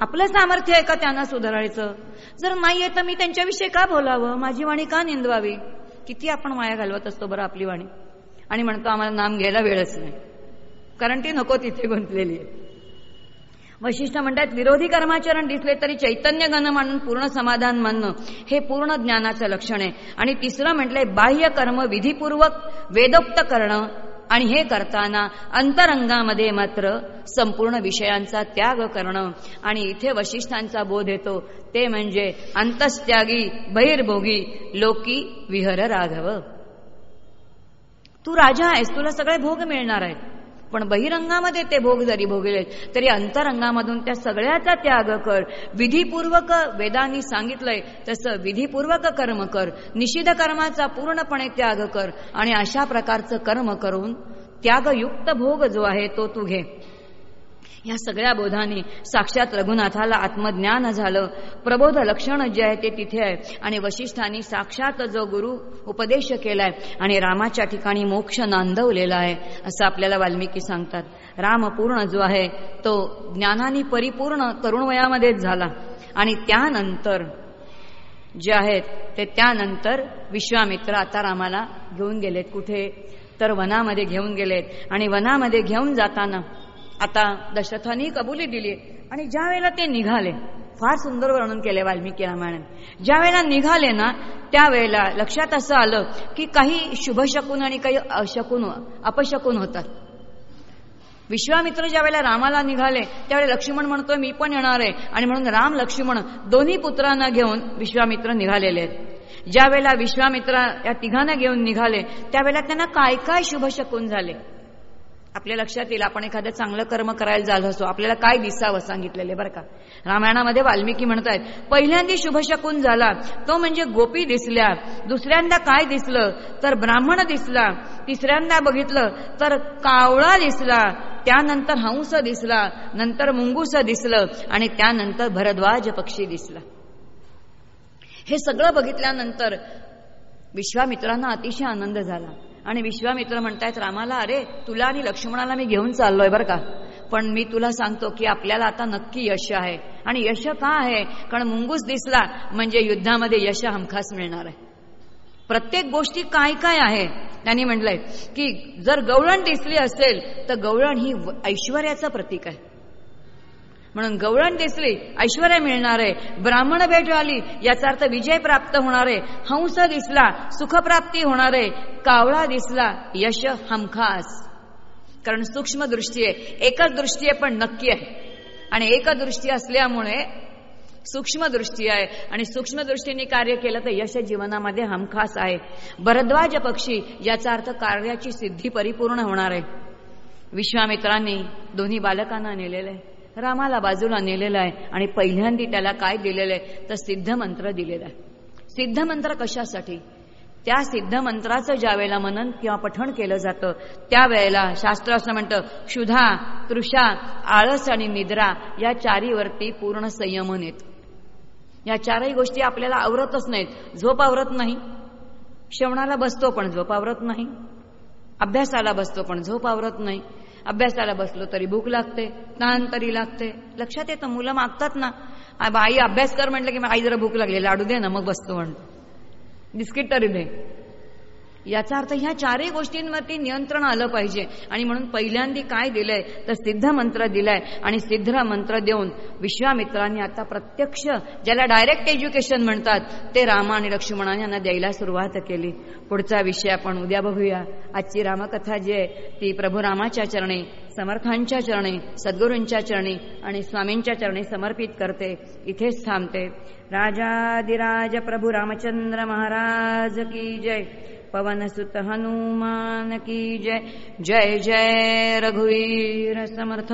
आपलं सामर्थ्य आहे का त्यांना सुधारायचं? जर नाही आहे तर मी त्यांच्याविषयी का बोलावं? माझी वाणी का निंदवावी? किती आपण माया घालवत असतो बरं आपली वाणी? आणि म्हणतो आम्हाला नाम घ्यायला वेळच नाही. कारण ती नको तिथे गुंतलेली आहे. वशिष्ठ म्हणतात विरोधी कर्माचरण दिसले तरी चैतन्य गण मानून पूर्ण समाधान मानणं हे पूर्ण ज्ञानाचं लक्षण आहे. आणि तिसरं म्हटलंय बाह्य कर्म विधीपूर्वक वेदोक्त करणं आणि हे करताना अंतरंगामध्ये मात्र संपूर्ण विषयांचा त्याग करणं आणि इथे वशिष्ठांचा बोध येतो. ते म्हणजे अंतस्त्यागी बहिर्भोगी लोकी विहर राघव. तू राजा आहेस तुला सगळे भोग मिळणार आहेत. पण बहिरंगामध्ये ते भोग जरी भोगले तरी अंतरंगामधून त्या सगळ्याचा त्याग कर. विधीपूर्वक वेदांनी सांगितलंय तसं विधीपूर्वक कर्म कर. निषिद्ध कर्माचा पूर्णपणे त्याग कर. आणि अशा प्रकारचं कर्म करून त्यागयुक्त भोग जो आहे तो तू घे. या सगळ्या बोधाने साक्षात रघुनाथाला आत्मज्ञान झालं. प्रबोध लक्षण जे आहे ते तिथे आहे. आणि वशिष्ठांनी साक्षात जो गुरु उपदेश केलाय आणि रामाच्या ठिकाणी मोक्ष नांदवलेला आहे असं आपल्याला वाल्मिकी सांगतात. राम पूर्ण जो आहे तो ज्ञानाने परिपूर्ण तरुण वयामध्येच झाला. आणि त्यानंतर जे आहेत ते त्यानंतर विश्वामित्र आता रामाला घेऊन गेलेत. कुठे? तर वनामध्ये घेऊन गेलेत. आणि वनामध्ये घेऊन जाताना आता दशरथाने कबुली दिली आणि ज्या वेळेला ते निघाले फार सुंदर वर्णन केले वाल्मिकी रामायणाने ज्या वेळेला निघाले ना त्यावेळेला लक्षात असं आलं की काही शुभशकून आणि काही अशकून अपशकून होतात. विश्वामित्र ज्या वेळेला रामाला निघाले त्यावेळेला लक्ष्मण म्हणतोय मी पण येणार आहे. आणि म्हणून राम लक्ष्मण दोन्ही पुत्रांना घेऊन विश्वामित्र निघालेले आहेत. ज्या वेळेला विश्वामित्र या तिघांना घेऊन निघाले त्यावेळेला त्यांना काय काय शुभशकून झाले? आपल्या लक्षात येईल आपण एखादं चांगलं कर्म करायला झालं असो आपल्याला काय दिसावं सांगितलेले बरं का? रामायणामध्ये वाल्मिकी म्हणतायत पहिल्यांदा शुभशकून झाला तो म्हणजे गोपी दिसल्या. दुसऱ्यांदा काय दिसलं? तर ब्राह्मण दिसला. तिसऱ्यांदा बघितलं तर कावळा दिसला. त्यानंतर हंस दिसला नंतर मुंगूस दिसलं आणि त्यानंतर भरद्वाज पक्षी दिसला. हे सगळं बघितल्यानंतर विश्वामित्रांना अतिशय आनंद झाला. आणि विश्वामित्र म्हणतायत रामाला अरे तुला आणि लक्ष्मणाला मी घेऊन चाललोय बरं का. पण मी तुला सांगतो की आपल्याला आता नक्की यश आहे. आणि यश का आहे? कारण मुंगूस दिसला म्हणजे युद्धामध्ये यश हमखास मिळणार आहे. प्रत्येक गोष्टी काय काय आहे? त्यांनी म्हटलंय की जर गवळण दिसली असेल तर गवळण ही ऐश्वर्याचं प्रतीक आहे. म्हणून गवळण दिसली ऐश्वर्य मिळणार आहे ब्राह्मण भेट आली याचा अर्थ विजय प्राप्त होणार आहे हंस दिसला सुखप्राप्ती होणार आहे कावळा दिसला यश हमखास. कारण सूक्ष्म दृष्टी आहे एकच दृष्टी आहे पण नक्की आहे. आणि एकदृष्टी असल्यामुळे सूक्ष्म दृष्टी आहे. आणि सूक्ष्म दृष्टीने कार्य केलं तर यश जीवनामध्ये हमखास आहे. भरद्वाज पक्षी याचा अर्थ कार्याची सिद्धी परिपूर्ण होणार आहे. विश्वामित्रांनी दोन्ही बालकांना नेलेलं आहे. रामाला बाजूला नेलेलं आहे आणि पहिल्यांदी त्याला काय दिलेलं आहे तर सिद्ध मंत्र दिलेला आहे. सिद्ध मंत्र कशासाठी? त्या सिद्ध मंत्राचं ज्या वेळेला मनन किंवा पठण केलं जातं त्यावेळेला शास्त्र असं म्हणतं क्षुधा तृषा आळस आणि निद्रा या चारीवरती पूर्ण संयमन येत या चारही गोष्टी आपल्याला आवरतच नाहीत. झोप आवरत नाही. श्रवणाला बसतो पण झोप आवरत नाही. अभ्यासाला बसतो पण झोप आवरत नाही. अभ्यासाला बसलो तरी भूक लागते ताण तरी लागते. लक्षात येतं मुलं मागतात ना. आई अभ्यास कर म्हटलं की आई जरा भूक लागली लाडू दे ना मग बसतो म्हणतो बिस्किट तरी दे. याचा अर्थ ह्या चारही गोष्टींवरती नियंत्रण आलं पाहिजे. आणि म्हणून पहिल्यांदी काय दिलंय? तर सिद्ध मंत्र दिलाय. आणि सिद्ध मंत्र देऊन विश्वामित्रांनी आता प्रत्यक्ष ज्याला डायरेक्ट एज्युकेशन म्हणतात ते रामा आणि लक्ष्मणाने यांना द्यायला सुरुवात केली. पुढचा विषय आपण उद्या बघूया. आजची रामकथा जी आहे ती प्रभू रामाच्या चरणी समर्थांच्या चरणी सद्गुरूंच्या चरणी आणि स्वामींच्या चरणी समर्पित करते. इथेच थांबते. राजाधिराज प्रभू रामचंद्र महाराज की जय. पवन सुत हनुमान की जय। जय जय रघुवीर समर्थ।